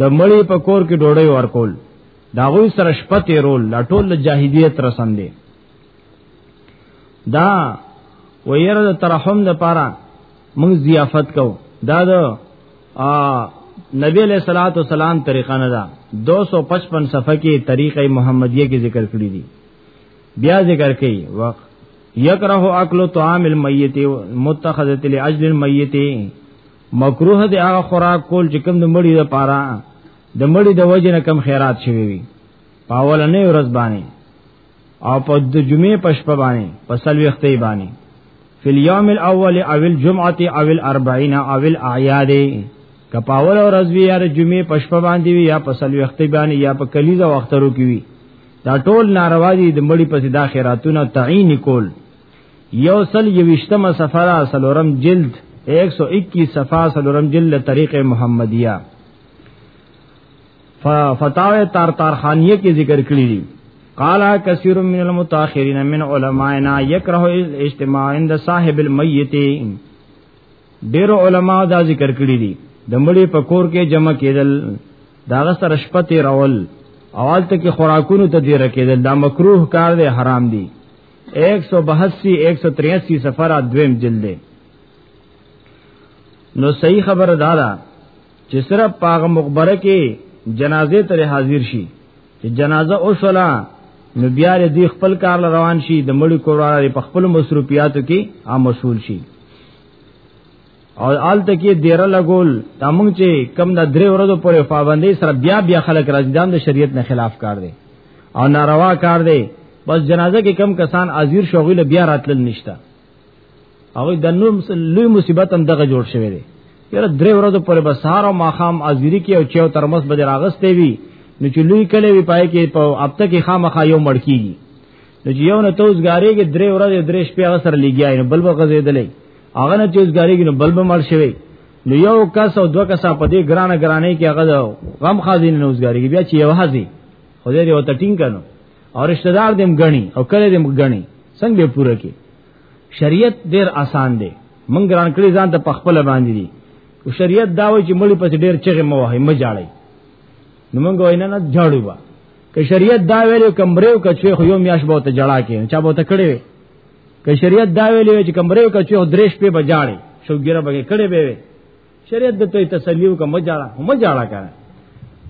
د مړی په کور کې ډوډۍ ورکول دا غوی سره شپه تیرول لا ټول جاهلیت رسم دی دا ویره د ترحم د پاره موږ ضیافت کو دا د نبی علیہ الصلوۃ والسلام طریقه نه ده 255 صفحه کې طریقه محمدیه کې ذکر کړی دی بیا ذکر کړي وقت یکره اکل طعام المیت متخذت لاجل المیت مکروه دی هغه خوراک کول چې کوم د مړی د پاره د مړی د وجه نه کم خیرات شوی وي پاول نه ورځ باندې او په د جمعې پښپ باندې په سلوختې باندې فی الیوم الاول او الجمعه او الاربعین او الاعیاد کپاول او رضوی یا جمعې پښپ باندې وی یا په سلوختې باندې یا په کلیزه وخترو کې وی دا ټول ناروا دي د مړی په صدا خیراتونه تعین کول یو سل یوشتمه سفرا سلورم جلد 121 صفحه سلورم جلد طریق محمدیه فتاوی تار تار خانیه کې ذکر کړی دي قال كثير من المتاخرين من علماءنا يكره الاجتماع عند صاحب الميت ډېر علما دا ذکر کړی دي د مړي په کور کې جمع کېدل دا غسر شپه تیرول اول ته کې خوراکونو ته دی رکېدل دا مکروه کار دی حرام دی 182 183 سفر دویم جلد نو صحیح خبر دادا چې صرف پاغه مقبره کې جنازه تر حاضر شي چې جنازه او صلا نو بیا دې خپل کار روان شي د مړي کوراره په خپل مصروفیاتو کې عام مسول شي او آلته کې ډیر لګول تمنګ چې کم د درې ورځې پورې پابندي سره بیا بیا خلک راځي دا د شریعت نه خلاف کار دی او ناروا کار دی بس جنازه کې کم کسان ازیر شغل بیا راتل نشته هغه د نوم لوی مصیبت هم دغه جوړ شوی دی یره درې ورځې پورې بس سهار او ماخام ازیری کې او چیو ترمس به راغستې وي نو چې لوی کله وی پای کې په اپته کې خامخا یو مړ کیږي نو چې یو نه توسګاری کې درې ورځې درې شپې هغه سره لګیای نو بل به غزیدلې هغه نه چوز غاریږي نو بل به مړ شوی نو یو کس او دوه کس په دې ګرانه ګرانه کې هغه غم خازین نه وزګاریږي بیا چې یو هزي خدای دې وته ټینګ کړو او رشتہ دار دې مګنی او کله دې مګنی څنګه به پوره کې شریعت ډیر آسان دی من ګران کړی ځان ته پخپل باندې دي او شریعت دا وایي چې مړی پس ډیر چغه مو وای مې جاړي نو موږ وینا نه جاړو با که شریعت دا ویلو کمرې او کچې خو یو میاش به ته جړا کې چا به ته کړی که شریعت دا ویلې چې کمرې او کچو درېش په بجاړي شوګیره بګه کړي به وي شریعت د توي تسلیو کوم جاړه هم جاړه کړه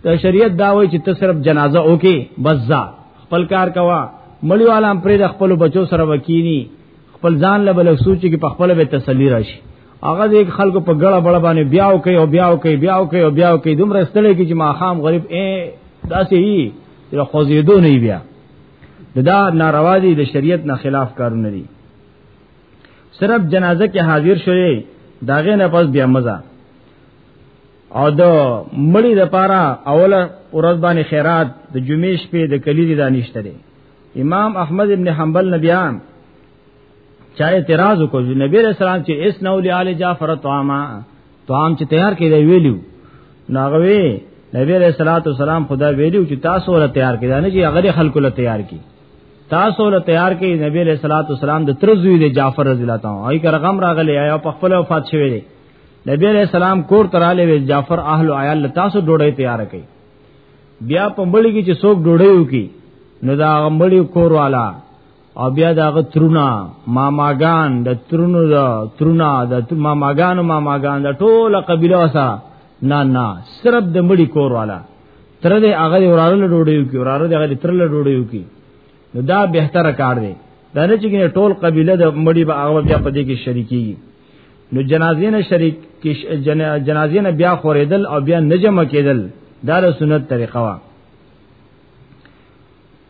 ته شریعت دا وایي چې ته صرف جنازه وکي بس ځا خپل کار کوا مړیو عالم پرې د خپل بچو سره وکینی خپل ځان له بل سوچ کې په خپل به تسلی راشي هغه د خلکو په ګړه بړه باندې بیا او کوي او بیا او کوي بیا او کوي او بیا او کوي دومره ستړي کې چې ما خام غریب اے داسې یي چې خوځېدو نه بیا دا ناروا دي د شریعت نه خلاف کارونه دي صرف جنازه کې حاضر شوی داغه نه پس بیا مزه او د مړی د پاره اوله ورځ باندې خیرات د جمعې شپې د کلیری دانشته دی امام احمد ابن حنبل نبیان چا اعتراض وکړ نبی رسول الله چې اس نو لاله جعفر طعاما طعام چې تیار کړي دی ویلو ناغوي نبی علیہ الصلوۃ والسلام خدا ویلو چې تاسو ول تیار کړي نه چې هغه خلکو له تیار کړي تاسو ول تیار کړي نبی علیہ الصلوۃ والسلام د ترزوی دی جعفر رضی الله تعالی ای کرغم راغلی یا په خپل وفات شوی دی نبی علیہ السلام کور تراله وی جعفر اهل عیال تاسو ډوډۍ تیار کړي بیا په مړی کې چې څوک ډوډۍ وکي نو دا مړی کور والا او بیا داغه ترونا ماماګان د ترونو د ترونا د ماماګانو ماماګان د ټوله قبيله وسه نه نه صرف د مړي کور والا تر دې هغه وراره له ډوډۍ کې وراره دغه تر له ډوډۍ کې نو دا بهتره کار دی دا نه چې ټول قبيله د مړي به هغه بیا په دې کې شریکي نو جنازې نه شریک کې جنازې نه بیا خوریدل او بیا نجمه کېدل دا د سنت طریقه وه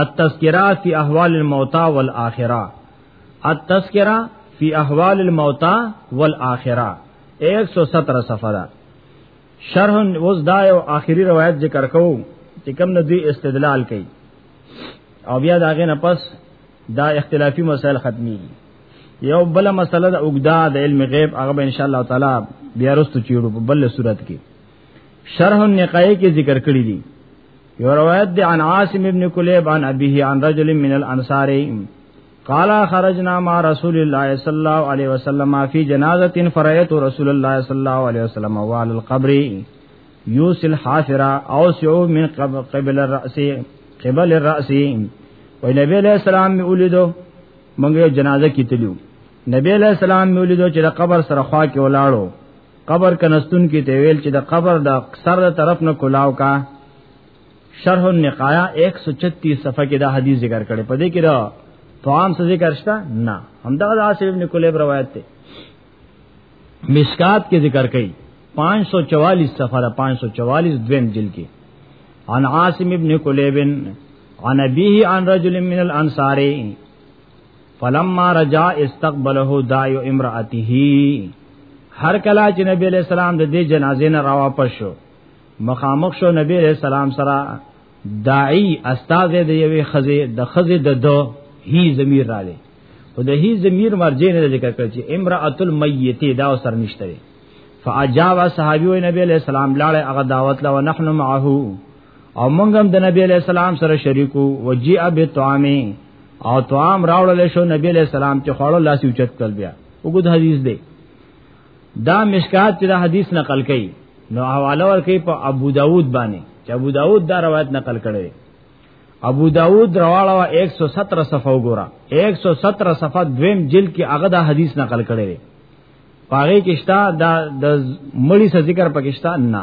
التذکرہ فی احوال الموتى والآخرہ التذکرہ فی احوال الموتى والآخرہ 117 صفحه ده شرح وز دا یو آخری روایت ذکر کو چې کوم نه دی استدلال کوي او بیا دا غنه پس دا اختلافی مسائل ختمي یو بل مسله د اوګدا د علم غیب هغه ان شاء الله تعالی بیا رستو چیړو په بل صورت کې شرح النقای کې ذکر کړی دي یو روایت دی عن عاصم ابن کلیب عن ابیه عن رجل من الانصار قال خرجنا مع رسول الله صلی الله علیه وسلم فی جنازه فرایت رسول الله صلی الله علیه وسلم وعلى القبر یوسل حافرا او سیو من قبل الراس قبل الراس وی نبی علیہ السلام می اولیدو مونږ جنازه کیتلو نبی علیہ السلام می اولیدو چې د قبر سره خوا کې ولاړو قبر کنستون کې ته ویل چې د قبر د سر طرف نه کلاو کا شرح النقایا 136 صفحه کې دا حدیث ذکر کړي په دې کې دا طعام څه ذکر شته نه همدا د عاصم ابن کلیب روایت ده مشکات کې ذکر کړي 544 صفحه 544 دویم جلد کې عن عاصم ابن کلیب عن ابيه عن رجل من الانصار فلما رجا استقبله دایو امراته هر کلا چې نبی علیہ السلام د دې جنازې نه راوا پښو مخامخ شو نبی علیہ السلام سره داعی استاد د یوې خزه د خزه د دو هی ضمیر را لې او د هی ضمیر مرجع نه ذکر کړ چې امراه المیته دا سر نشته فاجاب صحابي نبی علیہ السلام لاړ هغه دعوت لا ونحن معه او مونږ هم د نبی علی السلام سره شریکو وجیء بالطعام او طعام راوړل شو نبی علی السلام چې خوړو لاس یو چت کړ بیا وګد حدیث دی دا مشکات چې دا حدیث نقل کړي نو حواله ورکړي په ابو داود باندې چې ابو داود دا روایت نقل کړي ابو داود رواړه 117 صفحه وګوره 117 صفحه دویم جلد کې هغه دا حدیث نقل کړي پاره کې شتا دا د مړی څخه ذکر پکشتا نه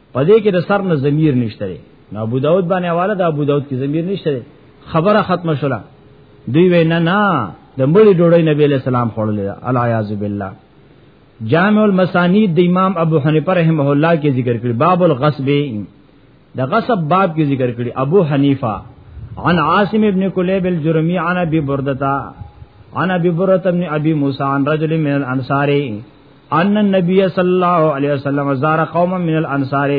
په دې کې د سر نه ضمیر نشته دی نو ابو داود باندې حواله د ابو داود کې ضمیر نشته دی خبره ختمه شوله دوی وینا نه د مړي ډوړې نبی له سلام خورلې الیاذ بالله جامع المسانید د امام ابو حنیفه رحمه الله کې ذکر کړی باب الغصب د غصب باب کې ذکر کړی ابو حنیفه عن عاصم ابن کلیب الجرمی عن ابي بردتا عن ابي برده ابن ابي موسى عن رجل من الانصار ان النبي صلی الله علیه وسلم زار قوم من الانصار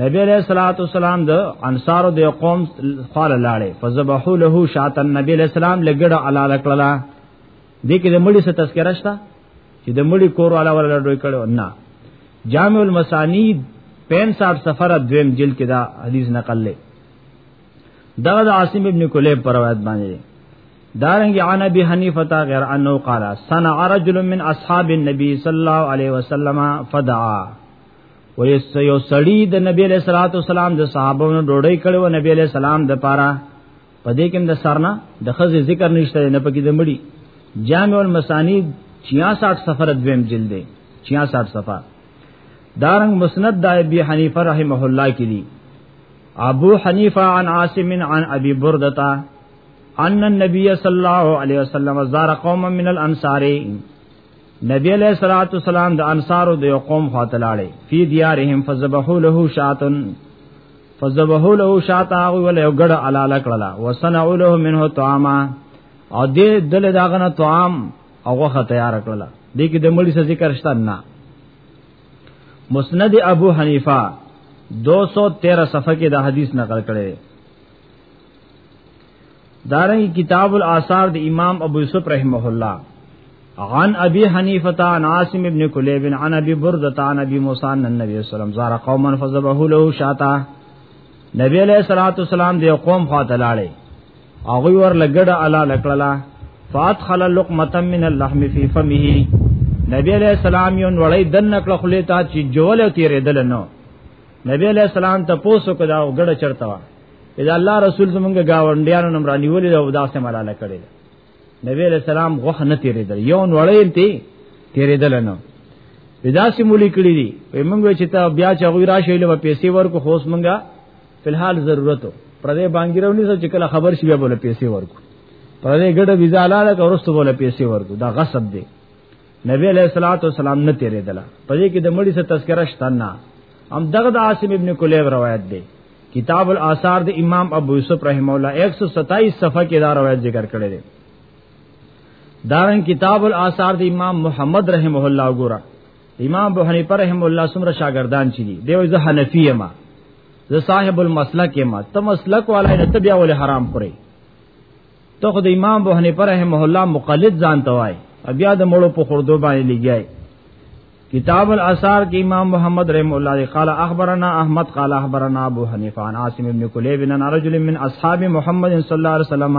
نبی علیہ الصلوۃ والسلام د انصار د قوم خال لاړې فذبحوا له شات النبی علیہ السلام لګړه علاله کړلا دې کې د مړي څخه تذکرہ شته چې د مړي کور علاوه ولا ډوي کړو نه جامع المسانید 65 سفر دویم جلد کې دا حدیث نقل لې دا د عاصم ابن کلیب پر روایت باندې دارنګ عن ابي حنيفه غير انه قال صنع رجل من اصحاب النبي صلى الله عليه وسلم فدعا ويس یو سړی د نبی له صلوات والسلام د صحابونو ډوډۍ کړو نبی له سلام د پاره پدې کې د سرنا د خزې ذکر نشته نه پکې د مړي جامع المسانید 66 سفر دویم جلد 66 صفه دارنګ مسند د ابي حنيفه رحمه الله کې دي ابو حنیفه عن عاصم عن ابي برده ان النبي صلى الله عليه وسلم زار قوما من الانصار نبی علیہ الصلوۃ والسلام د انصارو د یو قوم خاطر لاړې فی دیارهم فذبحوا له شاتن فذبحوا له شاتا او ول یو ګډه علاله کړلا وسنعوا له منه طعاما او دې دل داغه نه طعام او غوخه تیار کړلا دې کې د مړي څه ذکر شته نه مسند ابو حنیفه 213 صفحه کې دا حدیث نقل کړی دارنګ کتاب الاثار د امام ابو یوسف رحمه الله عن ابي حنيفه عن عاصم ابن كليب عن ابي برده عن ابي موسى عن النبي صلى الله عليه وسلم زار قوما فذبحوا له شاتا نبی علیہ الصلوۃ والسلام دی قوم خاطلاله هغه ور لګړه الا لکړلا فادخل لقمه من اللحم في فمه نبی علیہ السلام یو وړی دن نکړه خلې تا چې جوړ او تیرې دل نو نبی علیہ السلام ته پوسو کدا او ګړه چرته وا اذا الله رسول زمونږ گاونډیانو نم رانی ولې او داسې ملاله کړي نبی علیہ السلام غوخه نه تیرې دل یو وړی ته تیرې دل نو ودا سیمولی کړی دی وای مونږ چې تا بیا چې غوی راشي له پیسې ورکو خوس مونږه په الحال ضرورت پردې بانګی راونی چې کله خبر شي بیا بوله پیسې ورکو پردې ګډه ویزا لاله که ورسته بوله پیسې ورکو دا غصب دی نبی علیہ الصلوۃ والسلام نه تیرې دلا پدې کې د مړي څخه تذکرہ شته نه هم دغه د عاصم ابن کلیب روایت دی کتاب الاثار د امام ابو یوسف رحم الله 127 صفحه کې دا روایت ذکر کړی دی دارن کتاب الاثار د امام محمد رحم الله ګورا امام ابو حنیفه رحم الله سمره شاګردان چي دي دیو زه حنفی یم زه صاحب المسلک یم ته مسلک والای نه ته بیا ول حرام خوري ته خو د امام ابو حنیفه رحم الله مقلد ځان توای بیا د مړو په خوردو باندې لګیای کتاب الاثار کې امام محمد رحم الله دی قال اخبرنا احمد قال اخبرنا ابو حنیفه عن عاصم بن کلیب بن رجل من اصحاب محمد صلی الله علیه وسلم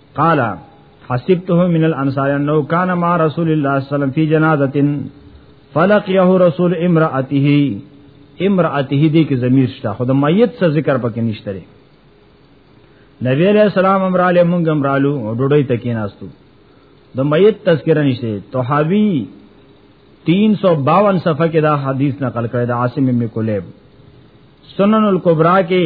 قال حسبته من الانصار انه كان مع رسول الله صلى الله عليه وسلم في جنازه فلقيه رسول امراته امراته دې کې ضمیر شته خو د میت څخه ذکر پکې نشته نبی علیہ السلام امراله مونږ امرالو او ډوډۍ تکې ناستو د میت تذکرہ نشته طحاوی 352 صفحه کې دا حدیث نقل کړی د عاصم ابن کلیب سنن الکبرى کې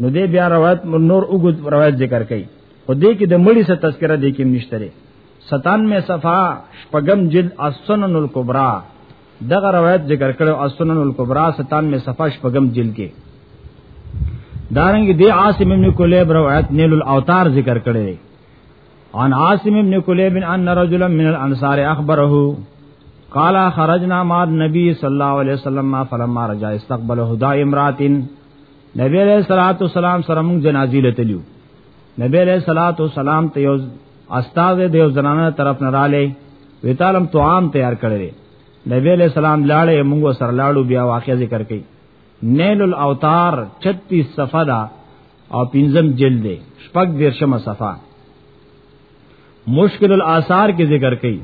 نو دې بیا روایت نور وګد روایت ذکر کړي خو دې کې د مړي سره تذکرہ دې کې نشته لري 97 صفه شپږم جلد السنن الکبرى دغه روایت ذکر کړو السنن الکبرى 97 صفه شپږم جلد کې دارنګ دې عاصم ابن کلیب روایت نیل الاوتار ذکر کړي عن عاصم ابن کلیب ان رجلا من الانصار اخبره قال خرجنا مع النبي صلى الله عليه وسلم فلما رجع استقبله دا امراتين نبی علیہ الصلوۃ والسلام سره موږ جنازې لتلیو نبی علیہ الصلوۃ والسلام ته یو استاد د یو زنانه طرف نه رااله وی تعلم تو عام تیار کړی نبی علیہ السلام لاړې موږ سره لاړو بیا واقعې ذکر کړي نیل الاوتار 36 صفه دا او پنځم جلد دی شپږ دیرشمه صفه مشکل الاثار کې ذکر کړي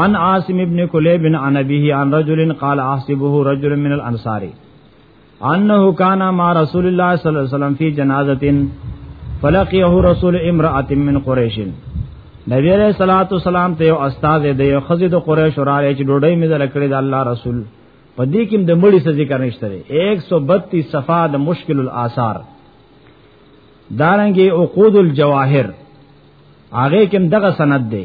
عن عاصم ابن کلیب عن ابيه عن رجل قال احسبه رجل من الانصاری انه کان ما رسول الله صلی الله علیه وسلم فی جنازه فلقیه رسول امراه من قریش نبی علیہ الصلوۃ والسلام ته یو استاد دی یو خزی د قریش را لې چې ډوډۍ مې دل کړې د الله رسول په دې کې د مړی څه ذکر نشته 132 صفه د مشکل الاثار دارنګي عقود الجواهر هغه کې دغه سند دی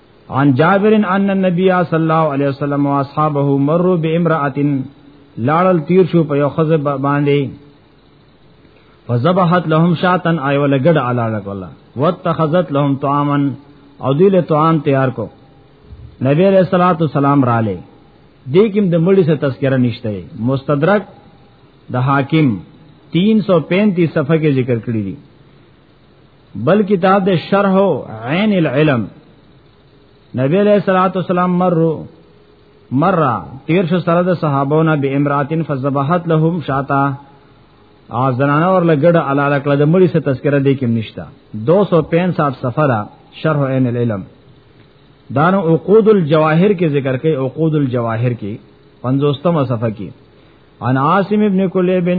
عن جابر ان النبي صلی الله علیه وسلم واصحابه مروا بامراه لاړل تیر شو په یو خزه باندې فذبحت لهم شاتن ایو لګډ علاله کولا واتخذت لهم طعاما او دی له طعام تیار کو نبی علیہ الصلوۃ والسلام را لې دې کوم د مړي سره تذکرہ نشته مستدرک د حاکم 335 صفحه کې ذکر کړی دی بل کتاب د شرح عین العلم نبی علیہ الصلوۃ والسلام مر مرا تیر شو سره د صحابهونه به امراتن فذبحت لهم شاتا او زنانه ور لګړه علاله کړه د مړي څخه تذکرہ دی کې نشتا 265 صفحه شرح عین العلم دانو عقود الجواهر کې ذکر کوي عقود الجواهر کې 50 صفحه کې عن عاصم ابن کلیب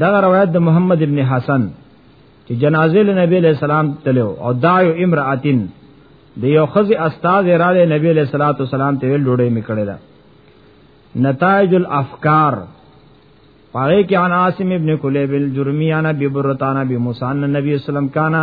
دا روایت د محمد ابن حسن چې جنازه له نبی له سلام تلو او دایو امراتین د یو خزي استاد را له نبی له صلوات و سلام ته ویل ډوډۍ میکړه دا نتایج الافکار پاره کې عن عاصم ابن کلیب الجرمیانه ببرتانه بموسان نبی اسلام کانا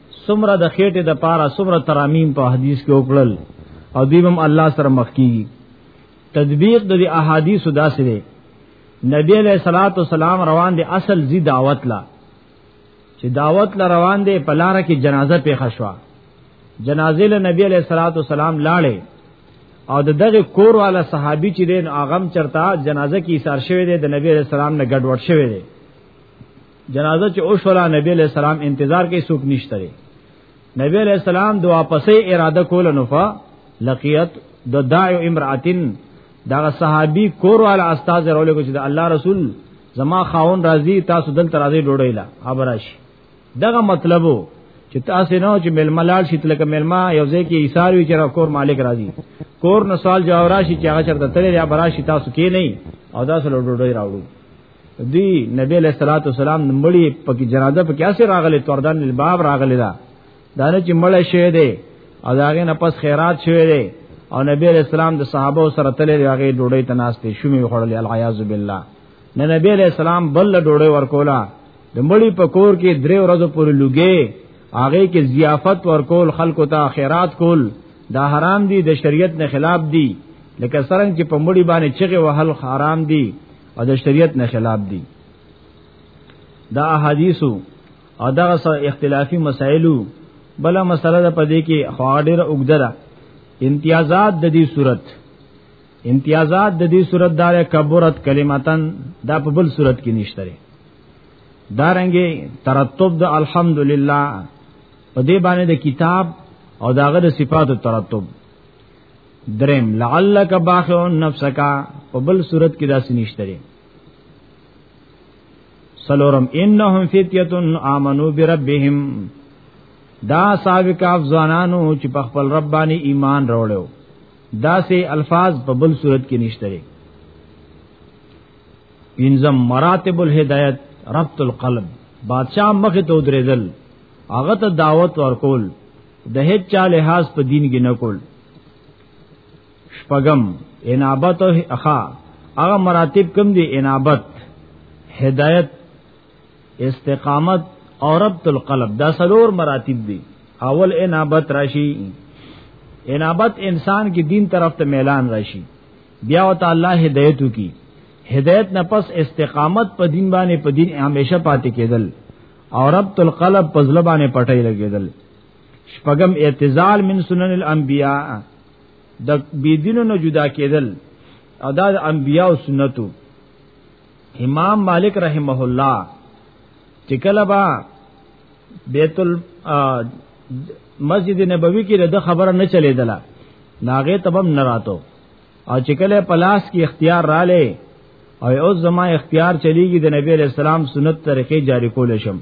سمره د خېټه د پاره سمره ترامیم په حدیث کې وکړل او دیوم الله سره مخ کی تطبیق د احادیث داسې دی نبی علیہ الصلات والسلام روان دي اصل زی دعوت لا چې دعوت لا روان دي په لار کې جنازه پیښه شو جنازه له نبی علیہ الصلات والسلام لاړې او د دغه کور والا صحابي چې دین اغم چرتا جنازه کې ایثار شوی دی د نبی علیہ السلام نه ګډوډ شوی دی جنازه چې او شولا نبی علیہ السلام انتظار کوي سوک نشته نبی علیہ السلام دوا پسې اراده کول نو فا لقیت د داع امراتن دا صحابي کور وال استاد رول کو چې د الله رسول زما خاون راضي تاسو دل تر راضي ډوړی لا ابراش دغه مطلبو چې تاسو نه چې ململال شي تلک ملما یو ځای کې ایثار وی چې کور مالک راضي کور نو سال جواب راشي چې هغه چرته تللی ابراش تاسو کې نه او دا سره ډوړی راوړو دی نبی علیہ الصلوۃ والسلام مړی پکې جنازه پکې اسې راغله توردان الباب راغله دا دانه چې مړ شوی دی او داغه نه پس خیرات شوی دی او نبی علیہ السلام د صحابه سره تللی دی هغه ډوډۍ تناسته شومې خړلې العیاذ بالله نه نبی علیہ السلام بل ډوډۍ ورکولا د مړی په کور کې درې ورځې پورې لګي هغه کې ضیافت ورکول خلکو ته خیرات کول دا حرام دي د شریعت نه خلاف دي لکه سرنګ چې په مړی باندې چغه وهل حرام دي او د شریعت نه خلاف دي دا احادیثو او دا اختلافي مسائلو بل مسله ده پدې کې خواډر وګدره امتیازات د دې صورت امتیازات د دې صورت دار کبرت کلمتن دا په بل صورت کې نشته دارنګي ترتب د الحمدلله په دې باندې د کتاب او داغه د صفاتو ترتب درم لعلک باخع نفسک په بل صورت کې داسې نشته لري سلورم انهم فتیه امنو بربهم دا سابق افزانانو چې په خپل رب باندې ایمان راوړو دا سه الفاظ په بل صورت کې نشته لري انزم مراتب الهدایت ربط القلب بادشاہ مخ ته درېدل هغه ته دعوت ورکول د هیڅ چا لحاظ په دین کې نه کول شپغم انابت او اخا هغه مراتب کم دي انابت هدایت استقامت او ربط القلب دا سلور مراتب دي اول انابت راشي انابت انسان کې دین طرف ته میلان راشي بیا او تعالی هدایت کی هدایت نه پس استقامت په دین باندې په دین همیشه پاتې کېدل او ربط القلب په ځل باندې پټي لګیدل شپږم اعتزال من سنن الانبیاء د بيدینو نه جدا کېدل او دا د انبیاء او سنتو امام مالک رحمه الله چې کله با بیت المسجد نبوي کې د خبره نه چلے دلا ناغه تبم نراتو او چې کله پلاس کې اختیار رااله او او زما اختیار چلیږي د نبی علیہ السلام سنت طریقې جاری کول شم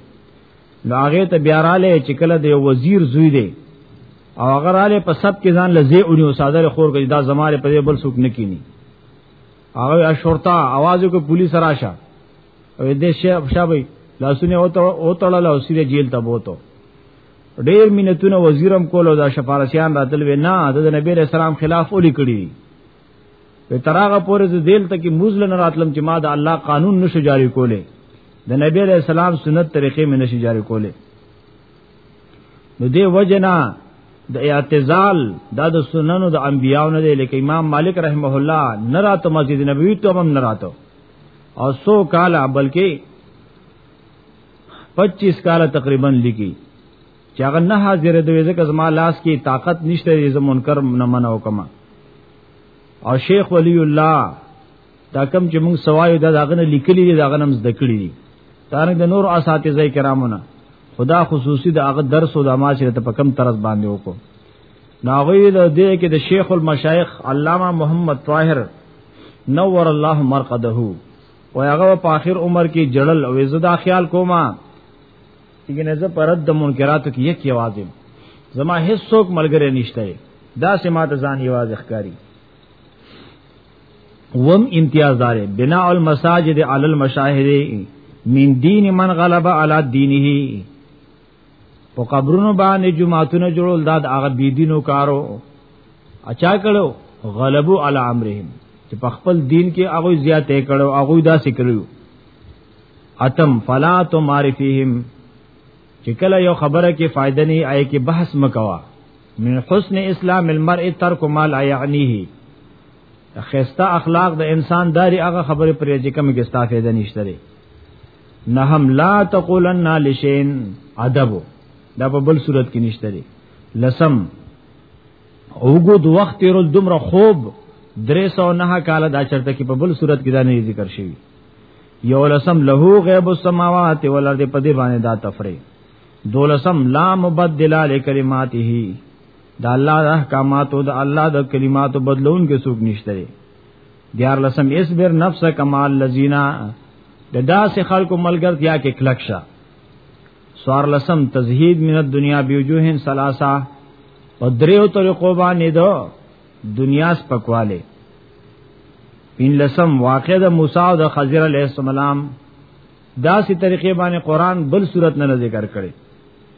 نو هغه ته بیا رااله چې کله د وزیر زوی دی او هغه رااله په سب کې ځان لزی اونې او ساده خور کې دا زماره په بل سوق نه کینی هغه شرطه आवाज کو پولیس راشه او دې شابه لاسونه او ته او تړل او سیده جیل ته بوته ډیر مینتونه وزیرم کول او دا شفارسیان راتل وی نه د نبی رسول سلام خلاف اولی کړی په تراغه پورې د دل تک موزل نه راتلم چې ما د الله قانون نشو جاری کوله د نبی رسول سلام سنت طریقې مې نشو جاری کوله نو دی وجنا د اعتزال دا د سننو د انبیانو نه دی لکه امام مالک رحمه الله نه راته مسجد نبوي ته هم نه راته او سو کاله بلکې 25 کال تقریبا لګي چې هغه نه حاضر دی ځکه زما لاس کې طاقت نشته یې زه منکر نه منو کما او شیخ ولی الله دا کم چې موږ سوایو دا داغه نه لیکلي دي داغه نمز دکړي دي تارنګ د نور اساتذه کرامونه خدا خصوصي د هغه درس او د ماشره ته په کم طرز باندې وکړو ناغوی د دې کې د شیخ المشایخ علامه محمد طاهر نور الله مرقده او هغه په آخر عمر کې جړل او زدا خیال کوما چې نه زه پرد د منکراتو کې یک یوازم زما هیڅ څوک ملګری نشته دا سه ما ته ځان یواز ښکاری وم امتیاز دار بناء المساجد علی المشاهد من دین من غلب علی دینه په قبرونو باندې جمعهتون جوړول دا د هغه بيدینو کارو اچا کړو غلبو علی امرهم چې په خپل دین کې هغه زیاتې کړو هغه داسې کړو اتم فلا تو معرفهم چې کله یو خبره کې فائدہ نه آی کې بحث مکوا من حسن اسلام المرء ترک ما لا یعنیه خسته اخلاق د انسان داری هغه خبره پرې چې کوم کې ستافه ده نشته نهم لا تقولن لشین ادب دا په بل صورت کې نشته لري لسم اوګو د وخت تیر دومره خوب 309 کال دا چرته کې په بل صورت کې دا نه ذکر شوی یو لسم له غیب السماوات والارض په دې باندې دا تفریح دولسم لا مبدل لکلماته دا الله د احکاماتو د الله د کلماتو بدلون کې څوک نشته دیار لسم اصبر نفسک مع الذین د داسې خلکو ملګرتیا کې کلک شه سوار لسم تزهید من الدنیا بیوجوهن ثلاثه او دریو طریقو باندې دو دنیا سپکواله پین لسم واقع د موسی او د خضر علیه السلام داسې طریقې باندې قران بل صورت نه ذکر کړي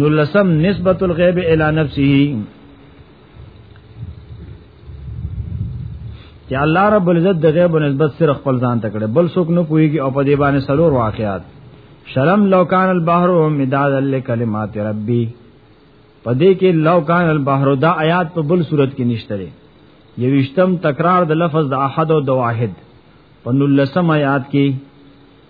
نو لسم نسبت الغیب الی نفسه چې الله رب العزت د غیب نسبت سره خپل ځان ته کړي بل څوک نه پويږي او په دې باندې سلور واقعات شرم لو کان البحر مداد لکلمات ربي پدې کې لو کان البحر دا آیات په بل صورت کې نشته لري یوشتم تکرار د لفظ د احد او د واحد په نلسم آیات کې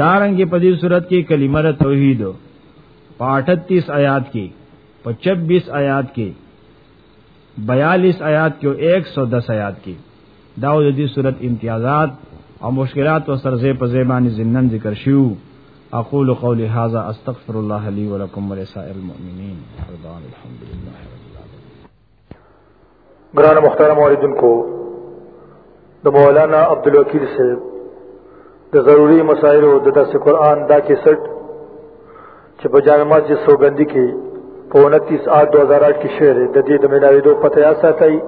دارنګ په دې صورت کې کلمه د توحید په 38 آیات کې په 26 آیات کې 42 آیات کې او 110 آیات کې دا د دې صورت امتیازات او مشکلات او سرزه په زبانی زمنن ذکر شیو اقول قولی هذا استغفر الله لي ولكم ولسائر المؤمنين الحمد لله گران مختار موردن کو د مولانا عبدالوکیل سے د ضروری مسائل او د درس قرآن دا کې سټ چې په جامع مسجد سوګندی کې په 29 8 2008 کې شعر د دې د ملاوي دوه پته یا ساتي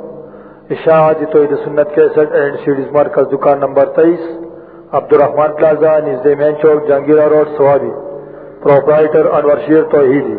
اشاعت توحید سنت 61 اینڈ سیریز مرکز دکان نمبر 23 عبدالرحمن پلازا نزدې مین چوک جنگیرا روډ سوابي پرپرایټر انور شیر توحیدی